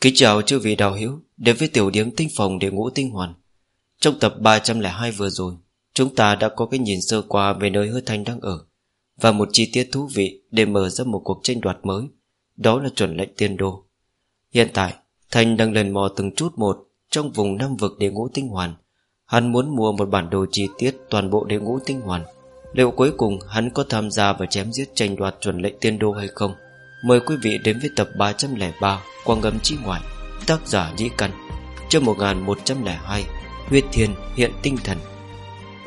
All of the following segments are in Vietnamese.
Kính chào chư vị đạo hữu Đến với tiểu điếm tinh phòng để ngũ tinh hoàn. Trong tập 302 vừa rồi, Chúng ta đã có cái nhìn sơ qua Về nơi hứa thanh đang ở Và một chi tiết thú vị để mở ra một cuộc tranh đoạt mới, Đó là chuẩn lệnh tiên đô. Hiện tại, Thanh đang lần mò từng chút một Trong vùng năm vực để ngũ tinh hoàn. Hắn muốn mua một bản đồ chi tiết Toàn bộ để ngũ tinh hoàn. Liệu cuối cùng hắn có tham gia và chém giết tranh đoạt chuẩn lệnh tiên đô hay không? Mời quý vị đến với tập 303 Quang ngầm chi ngoại, Tác giả Nhĩ Căn, Chương 1102 Huyết Thiên Hiện Tinh Thần.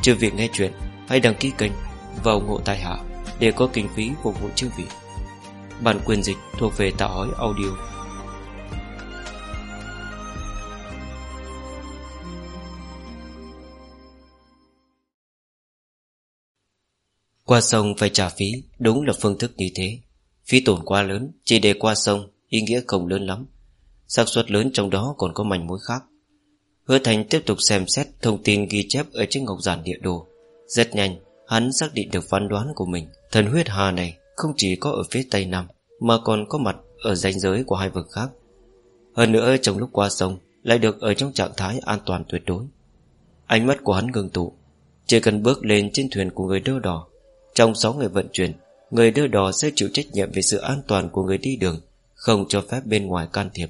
Chư vị nghe chuyện, Hãy đăng ký kênh Và ủng hộ tài hạ Để có kinh phí phục vụ chư vị. Bản quyền dịch thuộc về tạo hói audio. Qua sông phải trả phí, Đúng là phương thức như thế. Phí tổn quá lớn, Chỉ để qua sông, Ý nghĩa không lớn lắm. Xác suất lớn trong đó còn có mảnh mối khác. Hứa Thành tiếp tục xem xét Thông tin ghi chép ở trên ngọc giản địa đồ. Rất nhanh, Hắn xác định được phán đoán của mình. Thần huyết hà này không chỉ có ở phía tây nam, Mà còn có mặt ở ranh giới của hai vực khác. Hơn nữa, trong lúc qua sông, Lại được ở trong trạng thái an toàn tuyệt đối. Ánh mắt của hắn ngừng tụ, Chỉ cần bước lên trên thuyền của người đơ đỏ, Trong 6 ngày vận chuyển Người đưa đò sẽ chịu trách nhiệm về sự an toàn của người đi đường, Không cho phép bên ngoài can thiệp.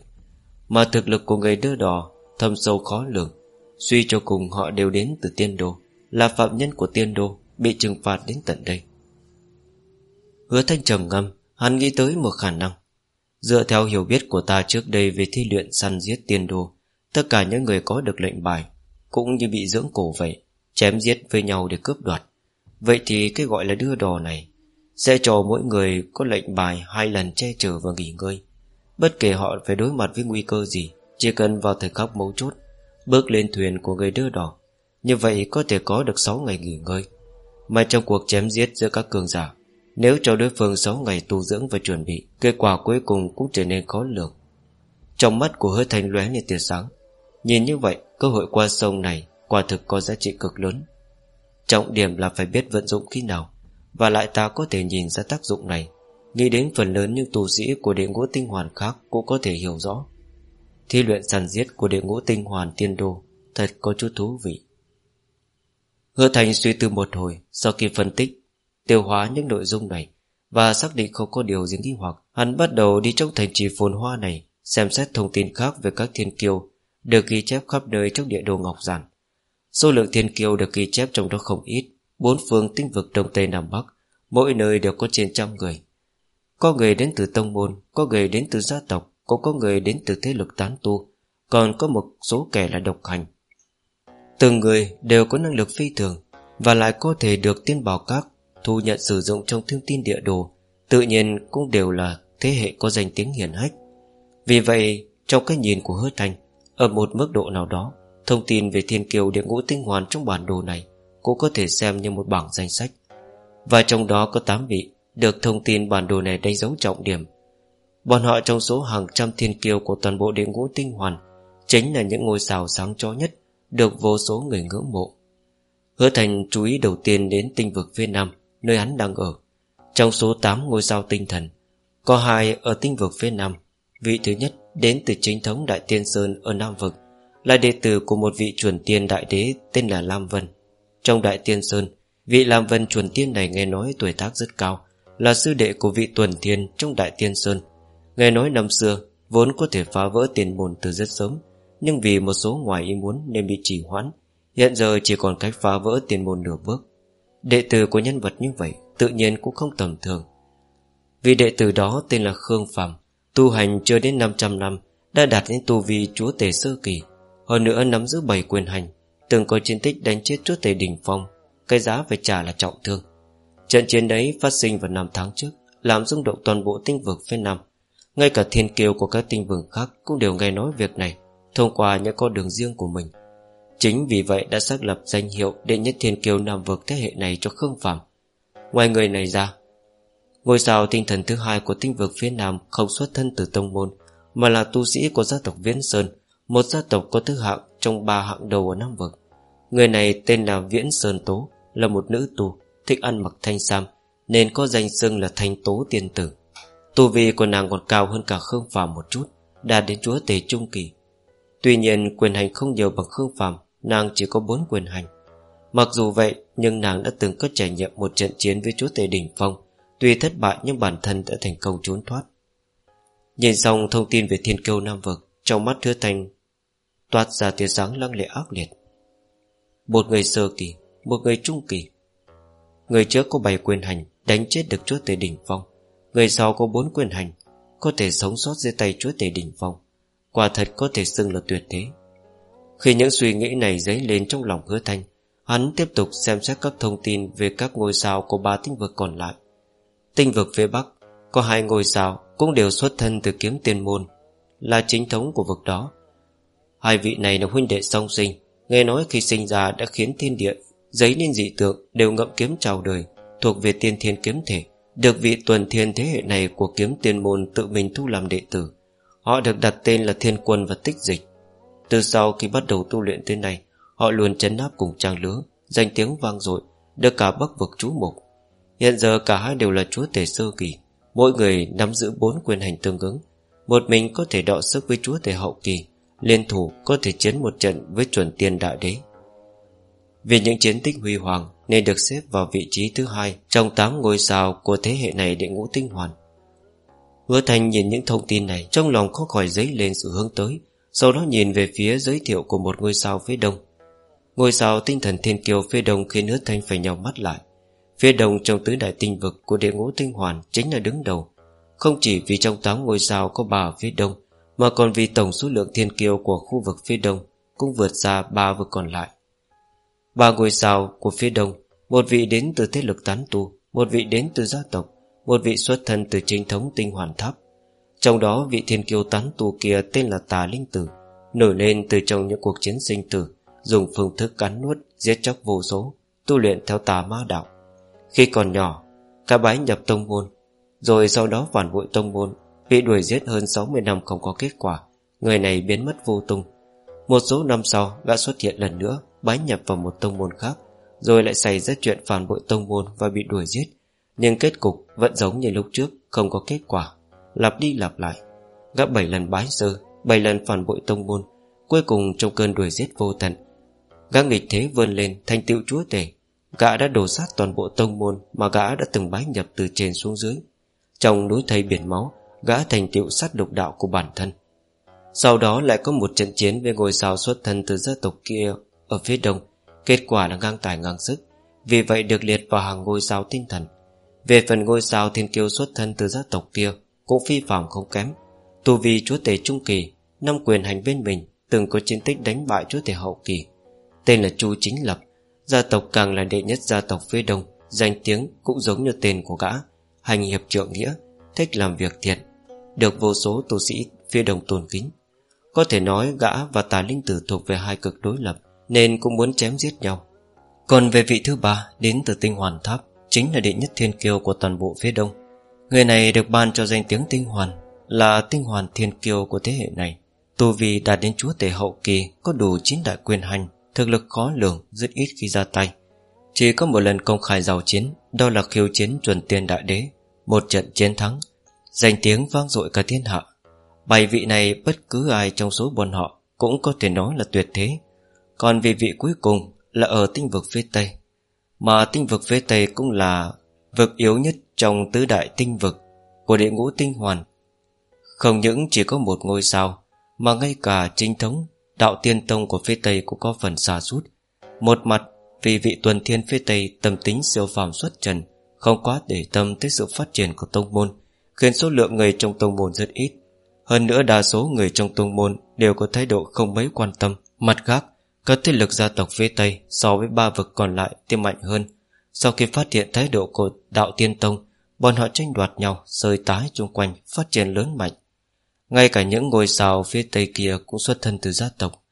Mà thực lực của người đưa đò Thâm sâu khó lường, Suy cho cùng họ đều đến từ tiên đô, Là phạm nhân của tiên đô, Bị trừng phạt đến tận đây. Hứa thanh trầm ngâm, Hắn nghĩ tới một khả năng. Dựa theo hiểu biết của ta trước đây Về thi luyện săn giết tiên đô, Tất cả những người có được lệnh bài Cũng như bị dưỡng cổ vậy, Chém giết với nhau để cướp đoạt. Vậy thì cái gọi là đưa đò này sẽ cho mỗi người có lệnh bài hai lần che chở và nghỉ ngơi. Bất kể họ phải đối mặt với nguy cơ gì, Chỉ cần vào thời khắc mấu chốt, Bước lên thuyền của người đưa đỏ, Như vậy có thể có được 6 ngày nghỉ ngơi. Mà trong cuộc chém giết giữa các cường giả, Nếu cho đối phương 6 ngày tu dưỡng và chuẩn bị, Kết quả cuối cùng cũng trở nên khó lường. Trong mắt của hứa thành lóe lên tia sáng. Nhìn như vậy, Cơ hội qua sông này Quả thực có giá trị cực lớn. Trọng điểm là phải biết vận dụng khi nào và lại ta có thể nhìn ra tác dụng này. Nghĩ đến phần lớn những tù sĩ của đệ ngũ tinh hoàn khác Cũng có thể hiểu rõ. Thi luyện sàn giết của đệ ngũ tinh hoàn tiên đô Thật có chút thú vị. Hứa Thành suy tư một hồi, Sau khi phân tích, Tiêu hóa những nội dung này Và xác định không có điều gì nghi hoặc, Hắn bắt đầu đi trong thành trì phồn hoa này, Xem xét thông tin khác về các thiên kiêu Được ghi chép khắp nơi trong địa đồ Ngọc Giản. Số lượng thiên kiêu được ghi chép trong đó không ít Bốn phương tinh vực Đông Tây Nam Bắc, Mỗi nơi đều có trên trăm người. Có người đến từ tông môn, Có người đến từ gia tộc, Cũng có người đến từ thế lực tán tu, Còn có một số kẻ là độc hành. Từng người đều có năng lực phi thường, Và lại có thể được tiên bảo các, Thu nhận sử dụng trong thông tin địa đồ, Tự nhiên cũng đều là Thế hệ có danh tiếng hiển hách. Vì vậy, trong cái nhìn của hứa thành, Ở một mức độ nào đó, Thông tin về thiên kiều địa ngũ tinh hoàn trong bản đồ này cũng có thể xem như một bảng danh sách. Và trong đó có 8 vị Được thông tin bản đồ này đánh dấu trọng điểm. Bọn họ trong số hàng trăm thiên kiêu Của toàn bộ địa ngũ tinh hoàn Chính là những ngôi sao sáng chó nhất Được vô số người ngưỡng mộ. Hứa Thành chú ý đầu tiên đến tinh vực phía Nam, Nơi hắn đang ở. Trong số 8 ngôi sao tinh thần, Có hai ở tinh vực phía Nam. Vị thứ nhất đến từ chính thống Đại Tiên Sơn Ở Nam Vực Là đệ tử của một vị chuẩn tiên đại đế Tên là Lam Vân trong Đại Tiên Sơn. Vị làm vân chuẩn tiên này nghe nói tuổi tác rất cao, Là sư đệ của vị tuần thiên trong Đại Tiên Sơn. Nghe nói năm xưa, Vốn có thể phá vỡ tiền môn từ rất sớm, Nhưng vì một số ngoài ý muốn Nên bị trì hoãn. Hiện giờ chỉ còn cách phá vỡ tiền môn nửa bước. Đệ tử của nhân vật như vậy Tự nhiên cũng không tầm thường. Vị đệ tử đó tên là Khương Phàm, Tu hành chưa đến 500 năm, Đã đạt đến tu vi chúa tể sơ kỳ, Hơn nữa nắm giữ bảy quyền hành. Từng có chiến tích đánh chết chúa tể đỉnh phong, Cái giá phải trả là trọng thương. Trận chiến đấy phát sinh vào năm tháng trước, Làm rung động toàn bộ tinh vực phía Nam. Ngay cả thiên kiều của các tinh vực khác Cũng đều nghe nói việc này, Thông qua những con đường riêng của mình. Chính vì vậy đã xác lập danh hiệu Đệ nhất thiên kiều Nam vực thế hệ này cho Khương Phạm Ngoài người này ra, Ngôi sao tinh thần thứ hai của tinh vực phía Nam Không xuất thân từ tông môn, Mà là tu sĩ của gia tộc Viễn Sơn, Một gia tộc có thứ hạng trong ba hạng đầu ở Nam vực. Người này tên là Viễn Sơn Tố, Là một nữ tu Thích ăn mặc thanh sam, Nên có danh xưng là thanh tố tiên tử. Tu vi của nàng còn cao hơn cả Khương Phàm một chút Đạt đến chúa tể trung kỳ. Tuy nhiên, quyền hành không nhiều bằng Khương Phàm, Nàng chỉ có bốn quyền hành. Mặc dù vậy, nhưng nàng đã từng có trải nghiệm Một trận chiến với chúa tể đỉnh phong, Tuy thất bại nhưng bản thân đã thành công trốn thoát. Nhìn xong thông tin về thiên kiêu Nam Vực, Trong mắt hứa thành Toát ra tia sáng lăng lệ ác liệt. Một người sơ kỳ, Một người trung kỳ. Người trước có bảy quyền hành, Đánh chết được chúa tể đỉnh phong. Người sau có bốn quyền hành, Có thể sống sót dưới tay chúa tể đỉnh phong. Quả thật có thể xưng là tuyệt thế. Khi những suy nghĩ này dấy lên trong lòng hứa thanh, Hắn tiếp tục xem xét các thông tin Về các ngôi sao của ba tinh vực còn lại. Tinh vực phía Bắc, Có hai ngôi sao Cũng đều xuất thân từ kiếm tiên môn, Là chính thống của vực đó. Hai vị này là huynh đệ song sinh Nghe nói khi sinh ra đã khiến thiên địa, Giấy nên dị tượng đều ngậm kiếm chào đời, Thuộc về tiên thiên kiếm thể. Được vị tuần thiên thế hệ này Của kiếm tiên môn tự mình thu làm đệ tử, Họ được đặt tên là thiên quân và tích dịch. Từ sau khi bắt đầu tu luyện tới nay, Họ luôn chấn áp cùng trang lứa, Danh tiếng vang dội, Được cả bắc vực chú mục. Hiện giờ cả hai đều là chúa tể sơ kỳ, Mỗi người nắm giữ bốn quyền hành tương ứng, Một mình có thể đọ sức với chúa tể hậu kỳ. Liên thủ có thể chiến một trận với chuẩn tiên đại đế. Vì những chiến tích huy hoàng Nên được xếp vào vị trí thứ hai Trong 8 ngôi sao của thế hệ này đệ ngũ tinh hoàn. Hứa Thành nhìn những thông tin này Trong lòng khó khỏi dấy lên sự hướng tới, Sau đó nhìn về phía giới thiệu của một ngôi sao phía đông. Ngôi sao tinh thần thiên kiều phía đông Khiến hứa Thanh phải nhau mắt lại. Phía đông trong tứ đại tinh vực của đệ ngũ tinh hoàn Chính là đứng đầu. Không chỉ vì trong 8 ngôi sao có bà phía đông mà còn vì tổng số lượng thiên kiêu Của khu vực phía đông Cũng vượt xa ba vực còn lại. Ba ngôi sao của phía đông, Một vị đến từ thế lực tán tu, Một vị đến từ gia tộc, Một vị xuất thân từ chính thống tinh hoàn tháp. Trong đó vị thiên kiêu tán tu kia Tên là Tà Linh Tử, Nổi lên từ trong những cuộc chiến sinh tử, Dùng phương thức cắn nuốt, Giết chóc vô số, Tu luyện theo tà ma đạo. Khi còn nhỏ Cả bái nhập tông môn, Rồi sau đó phản bội tông môn Bị đuổi giết hơn 60 năm không có kết quả, Người này biến mất vô tung. Một số năm sau gã xuất hiện lần nữa, Bái nhập vào một tông môn khác, Rồi lại xảy ra chuyện phản bội tông môn Và bị đuổi giết. Nhưng kết cục vẫn giống như lúc trước, Không có kết quả, Lặp đi lặp lại. Gã bảy lần bái sơ, bảy lần phản bội tông môn, Cuối cùng trong cơn đuổi giết vô tận Gã nghịch thế vươn lên thành tựu chúa tể. Gã đã đổ sát toàn bộ tông môn Mà gã đã từng bái nhập từ trên xuống dưới. Trong núi thây biển máu Gã thành tựu sát độc đạo của bản thân. Sau đó lại có một trận chiến Với ngôi sao xuất thân từ gia tộc kia Ở phía đông. Kết quả là ngang tài ngang sức. Vì vậy được liệt vào hàng ngôi sao tinh thần. Về phần ngôi sao thiên kiêu xuất thân từ gia tộc kia Cũng phi phạm không kém. Tu vi chúa tể trung kỳ, Năm quyền hành bên mình, Từng có chiến tích đánh bại chúa tể hậu kỳ. Tên là Chu Chính Lập. Gia tộc càng là đệ nhất gia tộc phía đông, Danh tiếng cũng giống như tên của gã, Hành hiệp trượng nghĩa, Thích làm việc thiện. Được vô số tu sĩ phía đông tôn kính. Có thể nói gã và tà linh tử thuộc về hai cực đối lập, Nên cũng muốn chém giết nhau. Còn về vị thứ ba, Đến từ tinh hoàn tháp, Chính là đệ nhất thiên kiêu của toàn bộ phía đông. Người này được ban cho danh tiếng tinh hoàn, Là tinh hoàn thiên kiêu của thế hệ này. Tu vi đạt đến chúa tể hậu kỳ, Có đủ chín đại quyền hành, Thực lực khó lường, rất ít khi ra tay. Chỉ có một lần công khai giao chiến, Đó là khiêu chiến chuẩn tiên đại đế, Một trận chiến thắng Danh tiếng vang dội cả thiên hạ. Bảy vị này bất cứ ai trong số bọn họ Cũng có thể nói là tuyệt thế. Còn vị vị cuối cùng Là ở tinh vực phía Tây. Mà tinh vực phía Tây cũng là Vực yếu nhất trong tứ đại tinh vực Của địa ngũ tinh hoàn. Không những chỉ có một ngôi sao, Mà ngay cả chính thống Đạo tiên tông của phía Tây cũng có phần xa sút. Một mặt Vì vị tuần thiên phía Tây tâm tính siêu phàm xuất trần, Không quá để tâm tới sự phát triển của tông môn. Khiến số lượng người trong tông môn rất ít. Hơn nữa đa số người trong tông môn Đều có thái độ không mấy quan tâm, Mặt khác Các thế lực gia tộc phía Tây So với ba vực còn lại thì mạnh hơn. Sau khi phát hiện thái độ của đạo tiên tông, Bọn họ tranh đoạt nhau Rơi tái chung quanh, Phát triển lớn mạnh. Ngay cả những ngôi sao phía tây kia cũng xuất thân từ gia tộc.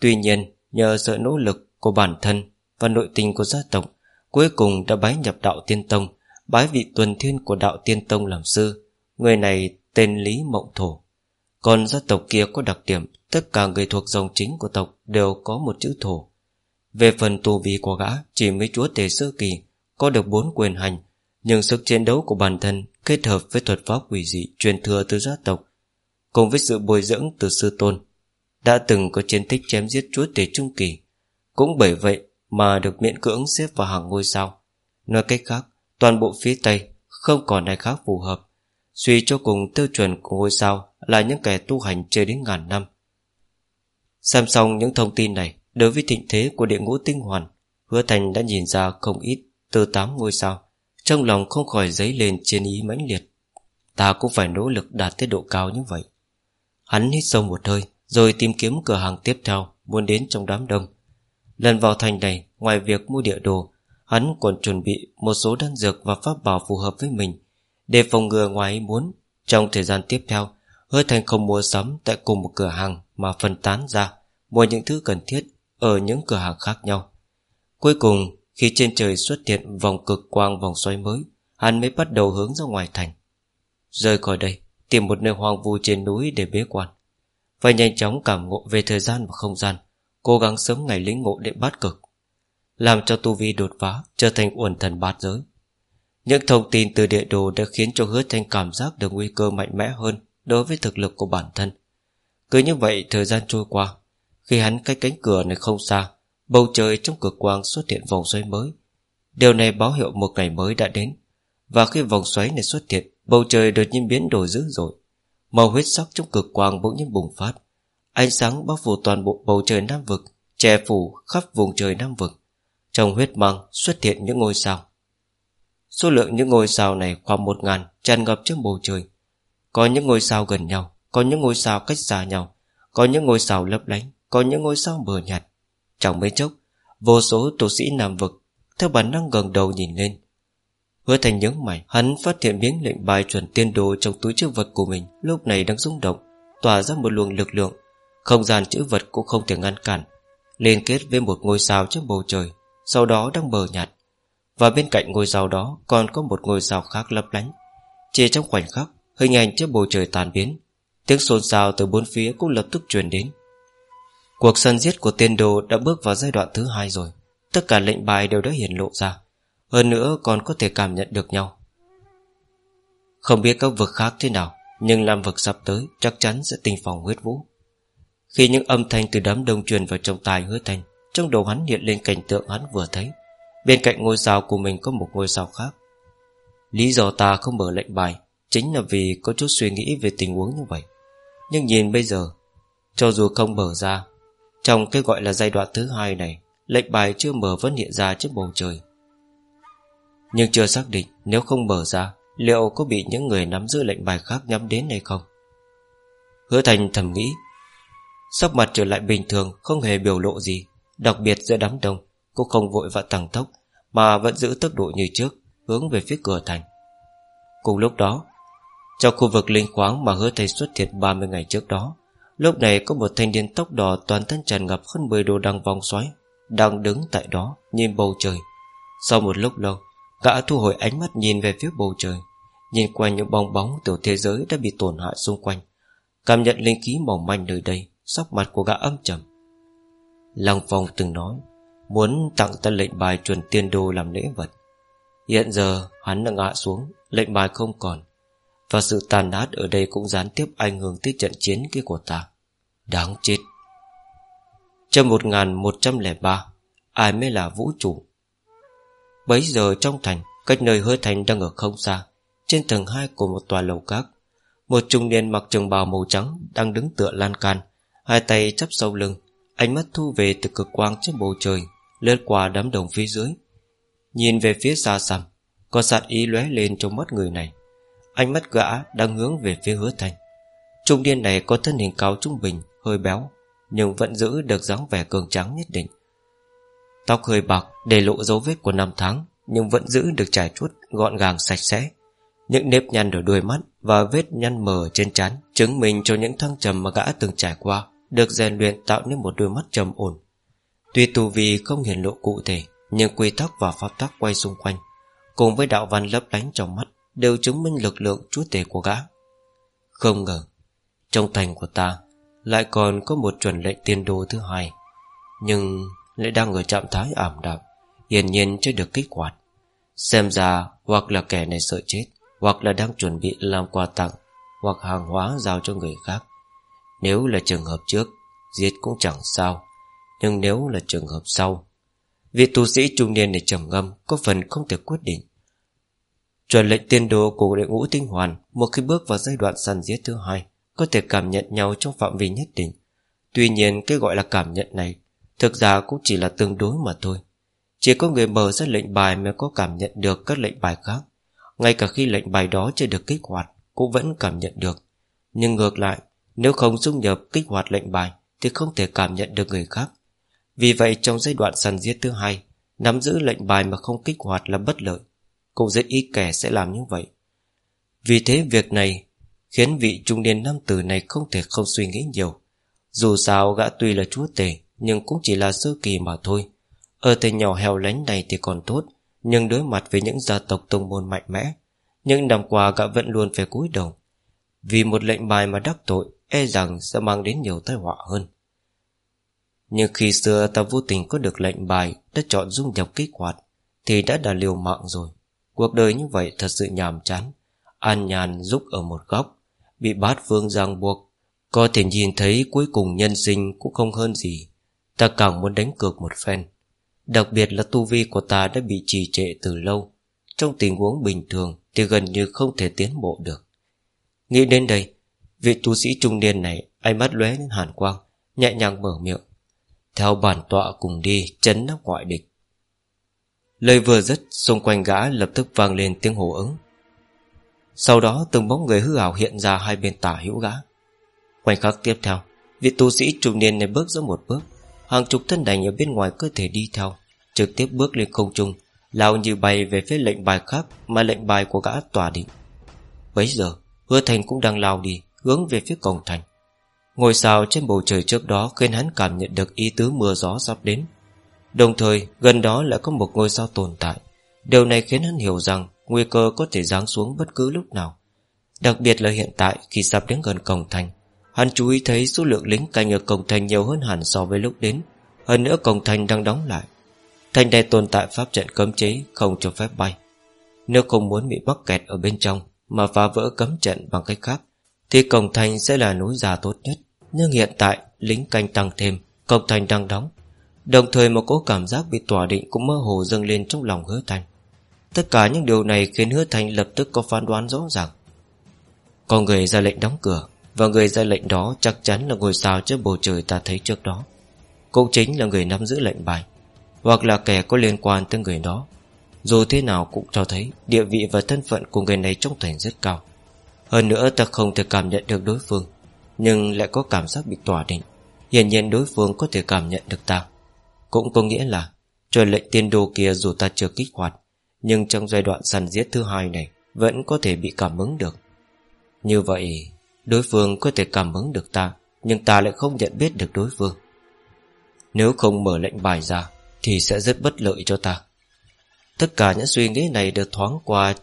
Tuy nhiên, nhờ sự nỗ lực của bản thân Và nội tình của gia tộc, Cuối cùng đã bái nhập đạo tiên tông, Bái vị tuần thiên của đạo tiên tông làm sư. Người này tên Lý Mộng Thổ. Còn gia tộc kia có đặc điểm, Tất cả người thuộc dòng chính của tộc Đều có một chữ thổ. Về phần tu vi của gã, Chỉ mấy chúa tề sơ kỳ, Có được bốn quyền hành, Nhưng sức chiến đấu của bản thân Kết hợp với thuật pháp quỷ dị Truyền thừa từ gia tộc, Cùng với sự bồi dưỡng từ sư tôn, Đã từng có chiến tích chém giết chúa tề trung kỳ. Cũng bởi vậy Mà được miễn cưỡng xếp vào hàng ngôi sao. Nói cách khác, Toàn bộ phía Tây không còn ai khác phù hợp. Suy cho cùng tiêu chuẩn của ngôi sao Là những kẻ tu hành chưa đến ngàn năm. Xem xong những thông tin này, Đối với thịnh thế của địa ngũ tinh hoàn, Hứa Thành đã nhìn ra không ít Từ tám ngôi sao, Trong lòng không khỏi dấy lên chiến ý mãnh liệt. Ta cũng phải nỗ lực đạt tới độ cao như vậy. Hắn hít sâu một hơi, Rồi tìm kiếm cửa hàng tiếp theo, Muốn đến trong đám đông. Lần vào thành này, Ngoài việc mua địa đồ, Hắn còn chuẩn bị một số đan dược và pháp bảo phù hợp với mình để phòng ngừa ngoài ý muốn. Trong thời gian tiếp theo, Hứa Thành không mua sắm tại cùng một cửa hàng Mà phân tán ra, Mua những thứ cần thiết Ở những cửa hàng khác nhau. Cuối cùng, khi trên trời xuất hiện Vòng cực quang, vòng xoay mới, Hắn mới bắt đầu hướng ra ngoài thành. Rời khỏi đây, Tìm một nơi hoang vu trên núi để bế quan. Và nhanh chóng cảm ngộ về thời gian và không gian, Cố gắng sớm ngày lĩnh ngộ để bát cực, Làm cho tu vi đột phá Trở thành uẩn thần bát giới. Những thông tin từ địa đồ đã khiến cho hứa thanh cảm giác được nguy cơ mạnh mẽ hơn Đối với thực lực của bản thân. Cứ như vậy, thời gian trôi qua, Khi hắn cách cánh cửa này không xa, Bầu trời trong cực quang xuất hiện vòng xoáy mới. Điều này báo hiệu một ngày mới đã đến, Và khi vòng xoáy này xuất hiện, Bầu trời đột nhiên biến đổi dữ dội. Màu huyết sắc trong cực quang bỗng nhiên bùng phát, Ánh sáng bao phủ toàn bộ bầu trời Nam Vực, Che phủ khắp vùng trời Nam Vực. Trong huyết mang xuất hiện những ngôi sao. Số lượng những ngôi sao này khoảng một ngàn tràn ngập trên bầu trời. Có những ngôi sao gần nhau, Có những ngôi sao cách xa nhau, Có những ngôi sao lấp lánh, Có những ngôi sao mờ nhạt. Trong mấy chốc, Vô số tu sĩ Nam Vực Theo bản năng gần đầu nhìn lên. Hứa thành nhớ mày, Hắn phát hiện miếng lệnh bài chuẩn tiên đồ Trong túi chữ vật của mình Lúc này đang rung động, Tỏa ra một luồng lực lượng. Không gian chữ vật cũng không thể ngăn cản, Liên kết với một ngôi sao trên bầu trời, Sau đó đang bờ nhạt. Và bên cạnh ngôi sao đó Còn có một ngôi sao khác lấp lánh. Chỉ trong khoảnh khắc, Hình ảnh trên bầu trời tàn biến. Tiếng xôn xao từ bốn phía cũng lập tức truyền đến. Cuộc săn giết của tiên đồ đã bước vào giai đoạn thứ hai rồi. Tất cả lệnh bài đều đã hiển lộ ra. Hơn nữa còn có thể cảm nhận được nhau. Không biết các vực khác thế nào, Nhưng làm vực sắp tới Chắc chắn sẽ tinh phòng huyết vũ. Khi những âm thanh từ đám đông truyền vào trong tai hứa thành, Trong đầu hắn hiện lên cảnh tượng hắn vừa thấy. Bên cạnh ngôi sao của mình có một ngôi sao khác. Lý do ta không mở lệnh bài Chính là vì có chút suy nghĩ về tình huống như vậy. Nhưng nhìn bây giờ, Cho dù không mở ra, Trong cái gọi là giai đoạn thứ hai này, Lệnh bài chưa mở vẫn hiện ra trước bầu trời. Nhưng chưa xác định nếu không mở ra, Liệu có bị những người nắm giữ lệnh bài khác nhắm đến hay không? Hứa thành thầm nghĩ, Sắc mặt trở lại bình thường, Không hề biểu lộ gì, Đặc biệt giữa đám đông. Cũng không vội vã tăng tốc, Mà vẫn giữ tốc độ như trước, Hướng về phía cửa thành. Cùng lúc đó, Trong khu vực linh khoáng mà hứa thầy xuất hiện 30 ngày trước đó, Lúc này có một thanh niên tóc đỏ Toàn thân tràn ngập hơn 10 đồ đang vòng xoáy Đang đứng tại đó Nhìn bầu trời. Sau một lúc lâu, Gã thu hồi ánh mắt nhìn về phía bầu trời, Nhìn qua những bong bóng tiểu thế giới đã bị tổn hại xung quanh, Cảm nhận linh khí mỏng manh nơi đây, Sắc mặt của gã âm trầm. Lăng Phong từng nói Muốn tặng tân lệnh bài chuẩn tiên đô làm lễ vật. Hiện giờ, hắn đã ngã xuống, Lệnh bài không còn, Và sự tàn nát ở đây cũng gián tiếp ảnh hưởng tới trận chiến kia của ta. Đáng chết. Trong 1103 Ai mới là vũ trụ? Bấy giờ trong thành, Cách nơi hứa thành đang ở không xa, Trên tầng 2 của một tòa lầu các, Một trung niên mặc trường bào màu trắng Đang đứng tựa lan can, Hai tay chắp sau lưng, Ánh mắt thu về từ cực quang trên bầu trời. Lướt qua đám đồng phía dưới. Nhìn về phía xa xăm, Có sạt ý lóe lên trong mắt người này. Ánh mắt gã đang hướng về phía hứa thành Trung niên này có thân hình cao trung bình, Hơi béo, Nhưng vẫn giữ được dáng vẻ cường trắng nhất định. Tóc hơi bạc, để lộ dấu vết của năm tháng, Nhưng vẫn giữ được trải chuốt, gọn gàng, sạch sẽ. Những nếp nhăn ở đuôi mắt Và vết nhăn mờ trên trán Chứng minh cho những thăng trầm mà gã từng trải qua Được rèn luyện tạo nên một đôi mắt trầm ổn. Tuy tù vi không hiển lộ cụ thể, Nhưng quy tắc và pháp tắc quay xung quanh, Cùng với đạo văn lấp lánh trong mắt, Đều chứng minh lực lượng chúa tể của gã. Không ngờ, Trong thành của ta Lại còn có một chuẩn lệnh tiên đô thứ hai, Nhưng lại đang ở trạng thái ảm đạm, Hiển nhiên chưa được kích hoạt. Xem ra hoặc là kẻ này sợ chết, Hoặc là đang chuẩn bị làm quà tặng, Hoặc hàng hóa giao cho người khác. Nếu là trường hợp trước, Giết cũng chẳng sao. Nhưng nếu là trường hợp sau, Vị tu sĩ trung niên này trầm ngâm, Có phần không thể quyết định. Chuẩn lệnh tiên đồ của đội ngũ tinh hoàn Một khi bước vào giai đoạn săn giết thứ hai, Có thể cảm nhận nhau trong phạm vi nhất định. Tuy nhiên, cái gọi là cảm nhận này, Thực ra cũng chỉ là tương đối mà thôi. Chỉ có người mở ra lệnh bài Mới có cảm nhận được các lệnh bài khác. Ngay cả khi lệnh bài đó chưa được kích hoạt, Cũng vẫn cảm nhận được. Nhưng ngược lại, Nếu không dung nhập kích hoạt lệnh bài, Thì không thể cảm nhận được người khác. Vì vậy trong giai đoạn săn giết thứ hai, Nắm giữ lệnh bài mà không kích hoạt là bất lợi. Cũng rất ít kẻ sẽ làm như vậy. Vì thế việc này Khiến vị trung niên nam tử này không thể không suy nghĩ nhiều. Dù sao gã tuy là chúa tể, Nhưng cũng chỉ là sơ kỳ mà thôi. Ở thời nhỏ heo lánh này thì còn tốt, Nhưng đối mặt với những gia tộc tông môn mạnh mẽ, Những năm qua gã vẫn luôn phải cúi đầu. Vì một lệnh bài mà đắc tội E rằng sẽ mang đến nhiều tai họa hơn. Nhưng khi xưa ta vô tình có được lệnh bài, Đã chọn dung nhập kích hoạt, Thì đã đã liều mạng rồi. Cuộc đời như vậy thật sự nhàm chán. An nhàn giúp ở một góc, Bị bát phương giang buộc. Có thể nhìn thấy cuối cùng nhân sinh cũng không hơn gì. Ta càng muốn đánh cược một phen. Đặc biệt là tu vi của ta đã bị trì trệ từ lâu. Trong tình huống bình thường Thì gần như không thể tiến bộ được. Nghĩ đến đây, Vị tu sĩ trung niên này, Ánh mắt lóe lên hàn quang, Nhẹ nhàng mở miệng. Theo bản tọa cùng đi chấn nắp ngoại địch. Lời vừa dứt, Xung quanh gã lập tức vang lên tiếng hổ ứng. Sau đó, từng bóng người hư ảo hiện ra Hai bên tả hữu gã. Khoảnh khắc tiếp theo, Vị tu sĩ trung niên này bước ra một bước, Hàng chục thân đành ở bên ngoài cơ thể đi theo, Trực tiếp bước lên không trung, Lao như bay về phía lệnh bài khác Mà lệnh bài của gã tỏa định Bấy giờ, hứa thành cũng đang lao đi, Hướng về phía cổng thành. Ngôi sao trên bầu trời trước đó Khiến hắn cảm nhận được ý tứ mưa gió sắp đến. Đồng thời, gần đó lại có một ngôi sao tồn tại. Điều này khiến hắn hiểu rằng Nguy cơ có thể giáng xuống bất cứ lúc nào. Đặc biệt là hiện tại, Khi sắp đến gần cổng thành, Hắn chú ý thấy số lượng lính canh ở cổng thành nhiều hơn hẳn so với lúc đến. Hơn nữa cổng thành đang đóng lại. Thành này tồn tại pháp trận cấm chế Không cho phép bay. Nếu không muốn bị mắc kẹt ở bên trong Mà phá vỡ cấm trận bằng cách khác, Thì cổng thành sẽ là núi già tốt nhất. Nhưng hiện tại, lính canh tăng thêm Cổng thành đang đóng. Đồng thời một cỗ cảm giác bị tỏa định Cũng mơ hồ dâng lên trong lòng hứa thành. Tất cả những điều này khiến hứa thành lập tức có phán đoán rõ ràng. Có người ra lệnh đóng cửa, và người ra lệnh đó chắc chắn là ngôi sao trước bầu trời ta thấy trước đó. Cũng chính là người nắm giữ lệnh bài, Hoặc là kẻ có liên quan tới người đó. Dù thế nào cũng cho thấy Địa vị và thân phận của người này trong thành rất cao. Hơn nữa ta không thể cảm nhận được đối phương. Nhưng lại có cảm giác bị tỏa định. Hiển nhiên đối phương có thể cảm nhận được ta. Cũng có nghĩa là, Trời lệnh tiên đồ kia dù ta chưa kích hoạt, Nhưng trong giai đoạn săn giết thứ hai này Vẫn có thể bị cảm ứng được. Như vậy, Đối phương có thể cảm ứng được ta, Nhưng ta lại không nhận biết được đối phương. Nếu không mở lệnh bài ra, Thì sẽ rất bất lợi cho ta. Tất cả những suy nghĩ này được thoáng qua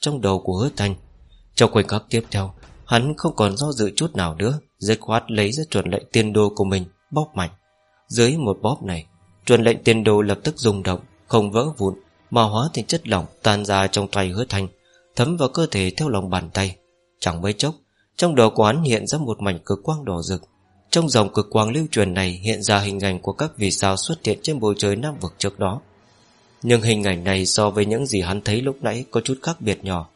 Trong đầu của hứa thanh. Trong khoảnh khắc tiếp theo Hắn không còn do dự chút nào nữa, Dứt khoát lấy ra chuẩn lệnh tiên đô của mình, Bóp mạnh. Dưới một bóp này, Chuẩn lệnh tiên đô lập tức rung động, Không vỡ vụn, Mà hóa thành chất lỏng tan ra trong tay hứa thanh, Thấm vào cơ thể theo lòng bàn tay. Chẳng mấy chốc, trong đầu của hắn hiện ra một mảnh cực quang đỏ rực. Trong dòng cực quang lưu truyền này Hiện ra hình ảnh của các vì sao xuất hiện trên bầu trời Nam vực trước đó. Nhưng hình ảnh này so với những gì hắn thấy lúc nãy Có chút khác biệt nhỏ.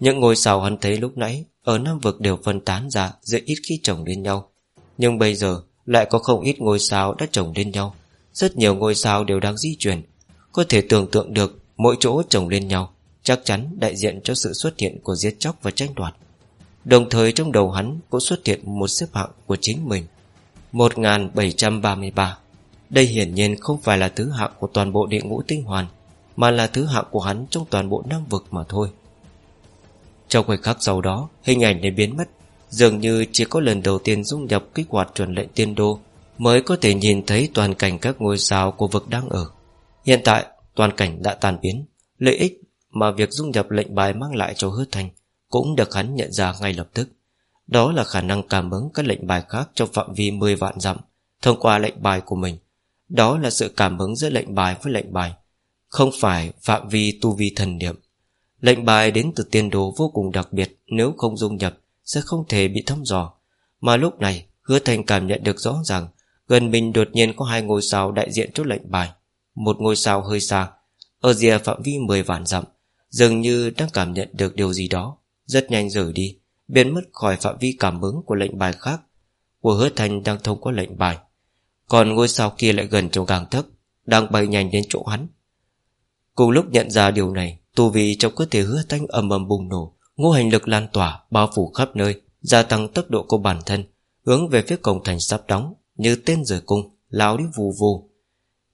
Những ngôi sao hắn thấy lúc nãy Ở Nam vực đều phân tán ra Giữa ít khi chồng lên nhau. Nhưng bây giờ lại có không ít ngôi sao đã chồng lên nhau. Rất nhiều ngôi sao đều đang di chuyển. Có thể tưởng tượng được Mỗi chỗ chồng lên nhau Chắc chắn đại diện cho sự xuất hiện của giết chóc và tranh đoạt. Đồng thời trong đầu hắn cũng xuất hiện một xếp hạng của chính mình. 1733 Đây hiển nhiên không phải là thứ hạng của toàn bộ địa ngũ tinh hoàn, Mà là thứ hạng của hắn trong toàn bộ nam vực mà thôi. Trong khoảnh khắc sau đó Hình ảnh này biến mất Dường như chỉ có lần đầu tiên dung nhập kích hoạt chuẩn lệnh tiên đô Mới có thể nhìn thấy toàn cảnh các ngôi sao của vực đang ở Hiện tại toàn cảnh đã tàn biến Lợi ích mà việc dung nhập lệnh bài mang lại cho hứa thành cũng được hắn nhận ra ngay lập tức. Đó là khả năng cảm ứng các lệnh bài khác trong phạm vi 10 vạn dặm thông qua lệnh bài của mình. Đó là sự cảm ứng giữa lệnh bài với lệnh bài, không phải phạm vi tu vi thần niệm. Lệnh bài đến từ tiền đồ vô cùng đặc biệt, nếu không dung nhập, Sẽ không thể bị thăm dò. Mà lúc này, hứa thành cảm nhận được rõ ràng, Gần mình đột nhiên có hai ngôi sao đại diện cho lệnh bài. Một ngôi sao hơi xa, Ở rìa phạm vi 10 vạn dặm, Dường như đang cảm nhận được điều gì đó. Rất nhanh rời đi, Biến mất khỏi phạm vi cảm ứng của lệnh bài khác, Của hứa thành đang thông qua lệnh bài. Còn ngôi sao kia lại gần trong càng thấp Đang bay nhanh đến chỗ hắn. Cùng lúc nhận ra điều này Tu vi trong cơ thể hứa thanh ầm ầm bùng nổ Ngô hành lực lan tỏa, Bao phủ khắp nơi, Gia tăng tốc độ của bản thân, Hướng về phía cổng thành sắp đóng, Như tên rời cung, Lao đi vù vù.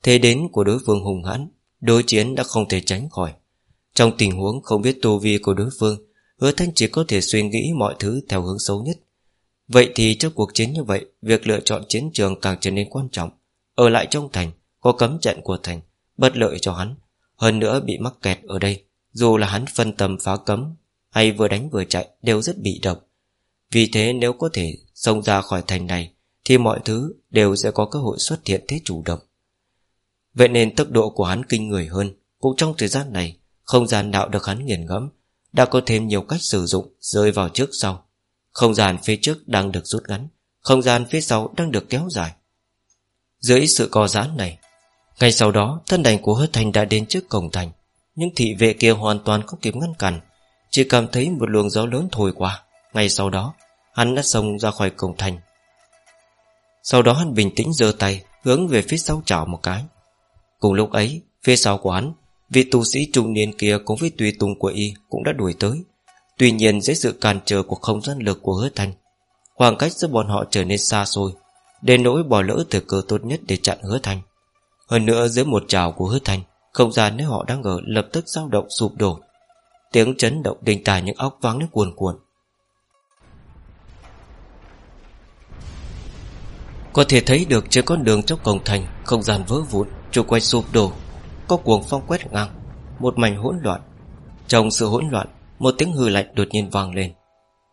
Thế đến của đối phương hùng hãn, Đối chiến đã không thể tránh khỏi. Trong tình huống không biết tu vi của đối phương, Hứa thanh chỉ có thể suy nghĩ mọi thứ Theo hướng xấu nhất. Vậy thì trong cuộc chiến như vậy, Việc lựa chọn chiến trường càng trở nên quan trọng. Ở lại trong thành, Có cấm trận của thành, Bất lợi cho hắn, Hơn nữa bị mắc kẹt ở đây. Dù là hắn phân tâm phá cấm, Hay vừa đánh vừa chạy đều rất bị động. Vì thế nếu có thể xông ra khỏi thành này, Thì mọi thứ đều sẽ có cơ hội xuất hiện thế chủ động. Vậy nên tốc độ của hắn kinh người hơn. Cũng trong thời gian này, Không gian đạo được hắn nghiền ngẫm, Đã có thêm nhiều cách sử dụng rơi vào trước sau. Không gian phía trước đang được rút ngắn, Không gian phía sau đang được kéo dài. Dưới sự co giãn này, Ngay sau đó, thân đành của hớt thành đã đến trước cổng thành. Nhưng thị vệ kia hoàn toàn không kịp ngăn cản, Chỉ cảm thấy một luồng gió lớn thổi qua. Ngay sau đó, Hắn đã xông ra khỏi cổng thành. Sau đó hắn bình tĩnh giơ tay, Hướng về phía sau chảo một cái. Cùng lúc ấy, Phía sau của hắn, Vị tu sĩ trung niên kia cùng với tùy tùng của y Cũng đã đuổi tới. Tuy nhiên, dưới sự cản trở của không gian lực của hứa thanh Khoảng cách giữa bọn họ trở nên xa xôi, Đến nỗi bỏ lỡ thời cơ tốt nhất để chặn hứa thanh Hơn nữa, dưới một chảo của hứa thanh không gian nơi họ đang ở lập tức dao động sụp đổ. Tiếng chấn động đình tài những óc vắng nước cuồn cuộn. Có thể thấy được trên con đường trong cổng thành, Không gian vỡ vụn trụ quay sụp đổ. Có cuồng phong quét ngang, Một mảnh hỗn loạn. Trong sự hỗn loạn, Một tiếng hư lạnh đột nhiên vang lên.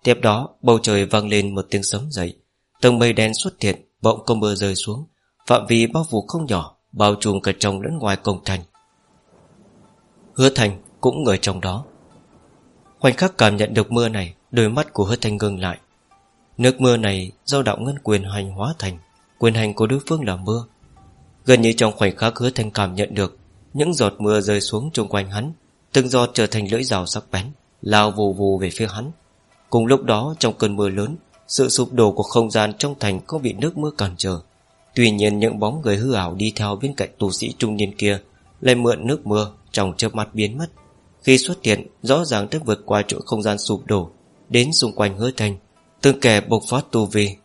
Tiếp đó, bầu trời vang lên một tiếng sấm dậy. Tầng mây đen xuất hiện, Bỗng có mưa rơi xuống. Phạm vi bao phủ không nhỏ, Bao trùm cả trong lẫn ngoài cổng thành. Hứa thành cũng ở trong đó. Khoảnh khắc cảm nhận được mưa này, Đôi mắt của hứa thành ngừng lại. Nước mưa này do đạo ngân quyền hành hóa thành, Quyền hành của đối phương là mưa. Gần như trong khoảnh khắc hứa thành cảm nhận được, Những giọt mưa rơi xuống chung quanh hắn, Từng giọt trở thành lưỡi rào sắc bén, Lao vù vù về phía hắn. Cùng lúc đó, trong cơn mưa lớn, Sự sụp đổ của không gian trong thành Có bị nước mưa cản trở. Tuy nhiên những bóng người hư ảo đi theo bên cạnh tù sĩ trung niên kia Lại mượn nước mưa trong chớp mắt biến mất. Khi xuất hiện, rõ ràng đã vượt qua chỗ không gian sụp đổ, Đến xung quanh hứa thành Từng kẻ bộc phát tu vi,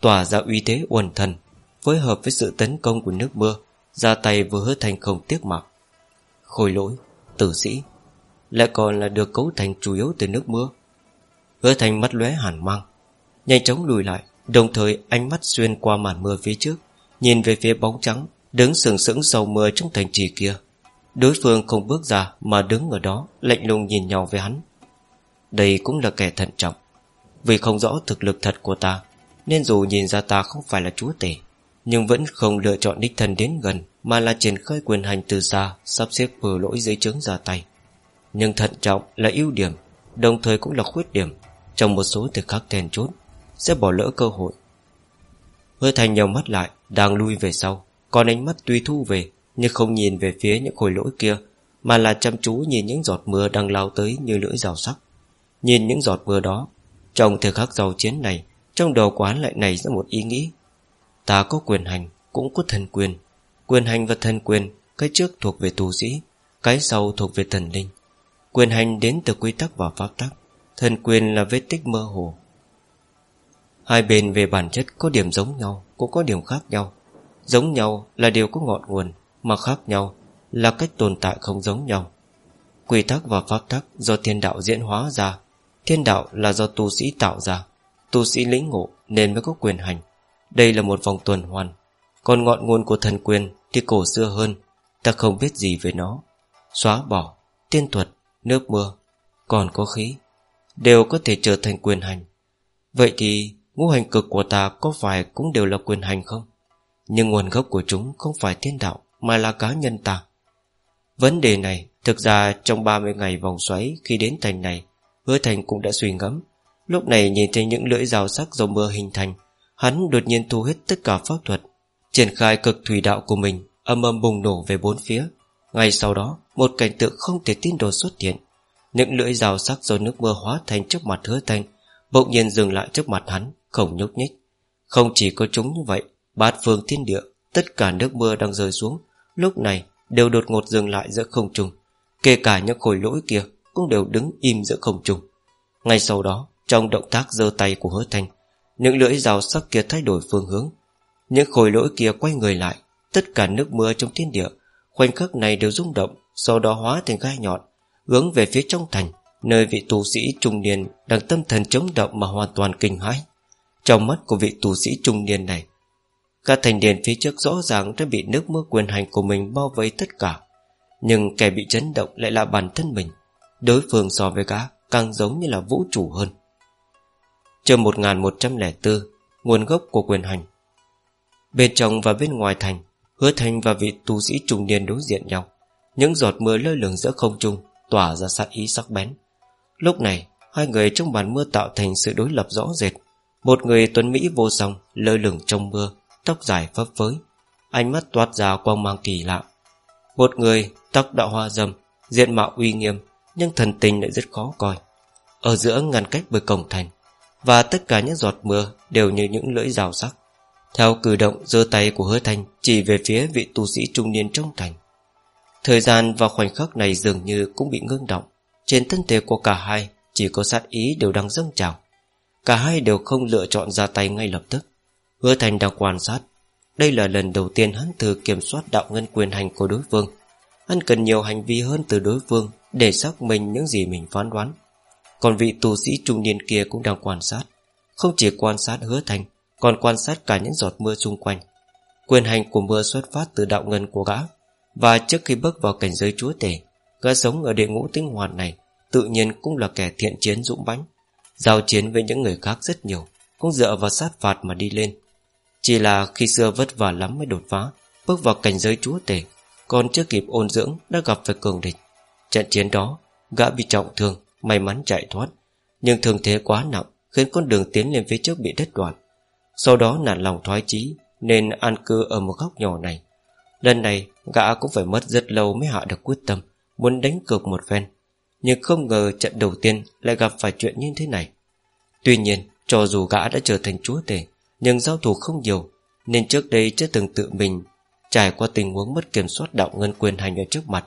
Tỏa ra uy thế uẩn thần, phối hợp với sự tấn công của nước mưa, ra tay vừa hứa thành không tiếc mặc khôi lỗi, tử sĩ, lại còn là được cấu thành chủ yếu từ nước mưa. Hứa thành mắt lóe hàn mang, nhanh chóng lùi lại, đồng thời ánh mắt xuyên qua màn mưa phía trước, nhìn về phía bóng trắng, đứng sừng sững sau mưa trong thành trì kia đối phương không bước ra mà đứng ở đó, lạnh lùng nhìn nhau với hắn. Đây cũng là kẻ thận trọng. Vì không rõ thực lực thật của ta, nên dù nhìn ra ta không phải là chúa tể, nhưng vẫn không lựa chọn đích thân đến gần, Mà là triển khai quyền hành từ xa, Sắp xếp bừa lỗi giấy chứng ra tay. Nhưng thận trọng là ưu điểm, Đồng thời cũng là khuyết điểm. Trong một số thời khắc thèn chốt, Sẽ bỏ lỡ cơ hội. Hơi thành nhau mắt lại, Đang lui về sau, Còn ánh mắt tuy thu về nhưng không nhìn về phía những khối lỗi kia, Mà là chăm chú nhìn những giọt mưa đang lao tới như lưỡi rào sắc Nhìn những giọt mưa đó, Trong thời khắc giàu chiến này, Trong đầu quán lại nảy ra một ý nghĩ. Ta có quyền hành Cũng có thần quyền. Quyền hành và thần quyền, Cái trước thuộc về tu sĩ, Cái sau thuộc về thần linh. Quyền hành đến từ quy tắc và pháp tắc, Thần quyền là vết tích mơ hồ. Hai bên về bản chất có điểm giống nhau, Cũng có điểm khác nhau. Giống nhau là điều có ngọn nguồn mà khác nhau là cách tồn tại không giống nhau. Quy tắc và pháp tắc do thiên đạo diễn hóa ra. Thiên đạo là do tu sĩ tạo ra. Tu sĩ lĩnh ngộ nên mới có quyền hành. Đây là một vòng tuần hoàn. Còn ngọn nguồn của thần quyền Thì cổ xưa hơn. Ta không biết gì về nó. Xóa bỏ, tiên thuật, nước mưa Còn có khí Đều có thể trở thành quyền hành. Vậy thì ngũ hành cực của ta Có phải cũng đều là quyền hành không? Nhưng nguồn gốc của chúng không phải thiên đạo. Mà là cá nhân ta. Vấn đề này thực ra trong 30 ngày vòng xoáy Khi đến thành này Hứa thành cũng đã suy ngẫm. Lúc này nhìn thấy những lưỡi rào sắc do mưa hình thành Hắn đột nhiên thu hết tất cả pháp thuật Triển khai cực thủy đạo của mình Âm âm bùng nổ về bốn phía. Ngay sau đó Một cảnh tượng không thể tin đồ xuất hiện. Những lưỡi rào sắc do nước mưa hóa thành trước mặt hứa thành, Bỗng nhiên dừng lại trước mặt hắn Không nhúc nhích. Không chỉ có chúng như vậy Bát phương thiên địa Tất cả nước mưa đang rơi xuống Lúc này, đều đột ngột dừng lại giữa không trung. Kể cả những khối lỗi kia Cũng đều đứng im giữa không trung. Ngay sau đó, Trong động tác giơ tay của hứa thanh, Những lưỡi rào sắc kia thay đổi phương hướng. Những khối lỗi kia quay người lại, Tất cả nước mưa trong thiên địa, Khoảnh khắc này đều rung động, Sau đó hóa thành gai nhọn, Hướng về phía trong thành, Nơi vị tu sĩ trung niên Đang tâm thần chống động mà hoàn toàn kinh hãi. Trong mắt của vị tu sĩ trung niên này các thành điện phía trước rõ ràng đã bị nước mưa quyền hành của mình bao vây tất cả. Nhưng kẻ bị chấn động lại là bản thân mình. Đối phương so với gã càng giống như là vũ trụ hơn. Trường 1104 Nguồn gốc của quyền hành. Bên trong và bên ngoài thành, Hứa thành và vị tu sĩ trung niên đối diện nhau. Những giọt mưa lơ lửng giữa không trung Tỏa ra sát ý sắc bén. Lúc này, Hai người trong màn mưa tạo thành sự đối lập rõ rệt. Một người tuấn Mỹ vô song, Lơ lửng trong mưa Tóc dài phấp phới, Ánh mắt toát ra quang mang kỳ lạ. Một người tóc đạo hoa dầm Diện mạo uy nghiêm, Nhưng thần tình lại rất khó coi. Ở giữa ngăn cách bởi cổng thành, Và tất cả những giọt mưa Đều như những lưỡi rào sắc. Theo cử động giơ tay của hứa thanh Chỉ về phía vị tu sĩ trung niên trong thành. Thời gian và khoảnh khắc này dường như cũng bị ngưng động. Trên thân thể của cả hai, Chỉ có sát ý đều đang dâng trào. Cả hai đều không lựa chọn ra tay ngay lập tức. Hứa Thành đang quan sát. Đây là lần đầu tiên hắn thử kiểm soát đạo ngân quyền hành của đối phương. Hắn cần nhiều hành vi hơn từ đối phương Để xác minh những gì mình phán đoán. Còn vị tù sĩ trung niên kia cũng đang quan sát. Không chỉ quan sát hứa thành Còn quan sát cả những giọt mưa xung quanh. Quyền hành của mưa xuất phát từ đạo ngân của gã. Và trước khi bước vào cảnh giới chúa tể, Gã sống ở địa ngũ tinh hoàn này, Tự nhiên cũng là kẻ thiện chiến dũng bánh Giao chiến với những người khác rất nhiều, Cũng dựa vào sát phạt mà đi lên chỉ là khi xưa vất vả lắm mới đột phá, Bước vào cảnh giới chúa tể, Còn chưa kịp ôn dưỡng đã gặp phải cường địch. Trận chiến đó, Gã bị trọng thương, May mắn chạy thoát. Nhưng thương thế quá nặng, Khiến con đường tiến lên phía trước bị đứt đoạn. Sau đó nản lòng thoái chí, Nên an cư ở một góc nhỏ này. Lần này, gã cũng phải mất rất lâu Mới hạ được quyết tâm, Muốn đánh cược một phen. Nhưng không ngờ trận đầu tiên lại gặp phải chuyện như thế này. Tuy nhiên, cho dù gã đã trở thành chúa tể nhưng giao thủ không nhiều, Nên trước đây chưa từng tự mình Trải qua tình huống mất kiểm soát đạo ngân quyền hành ở trước mặt.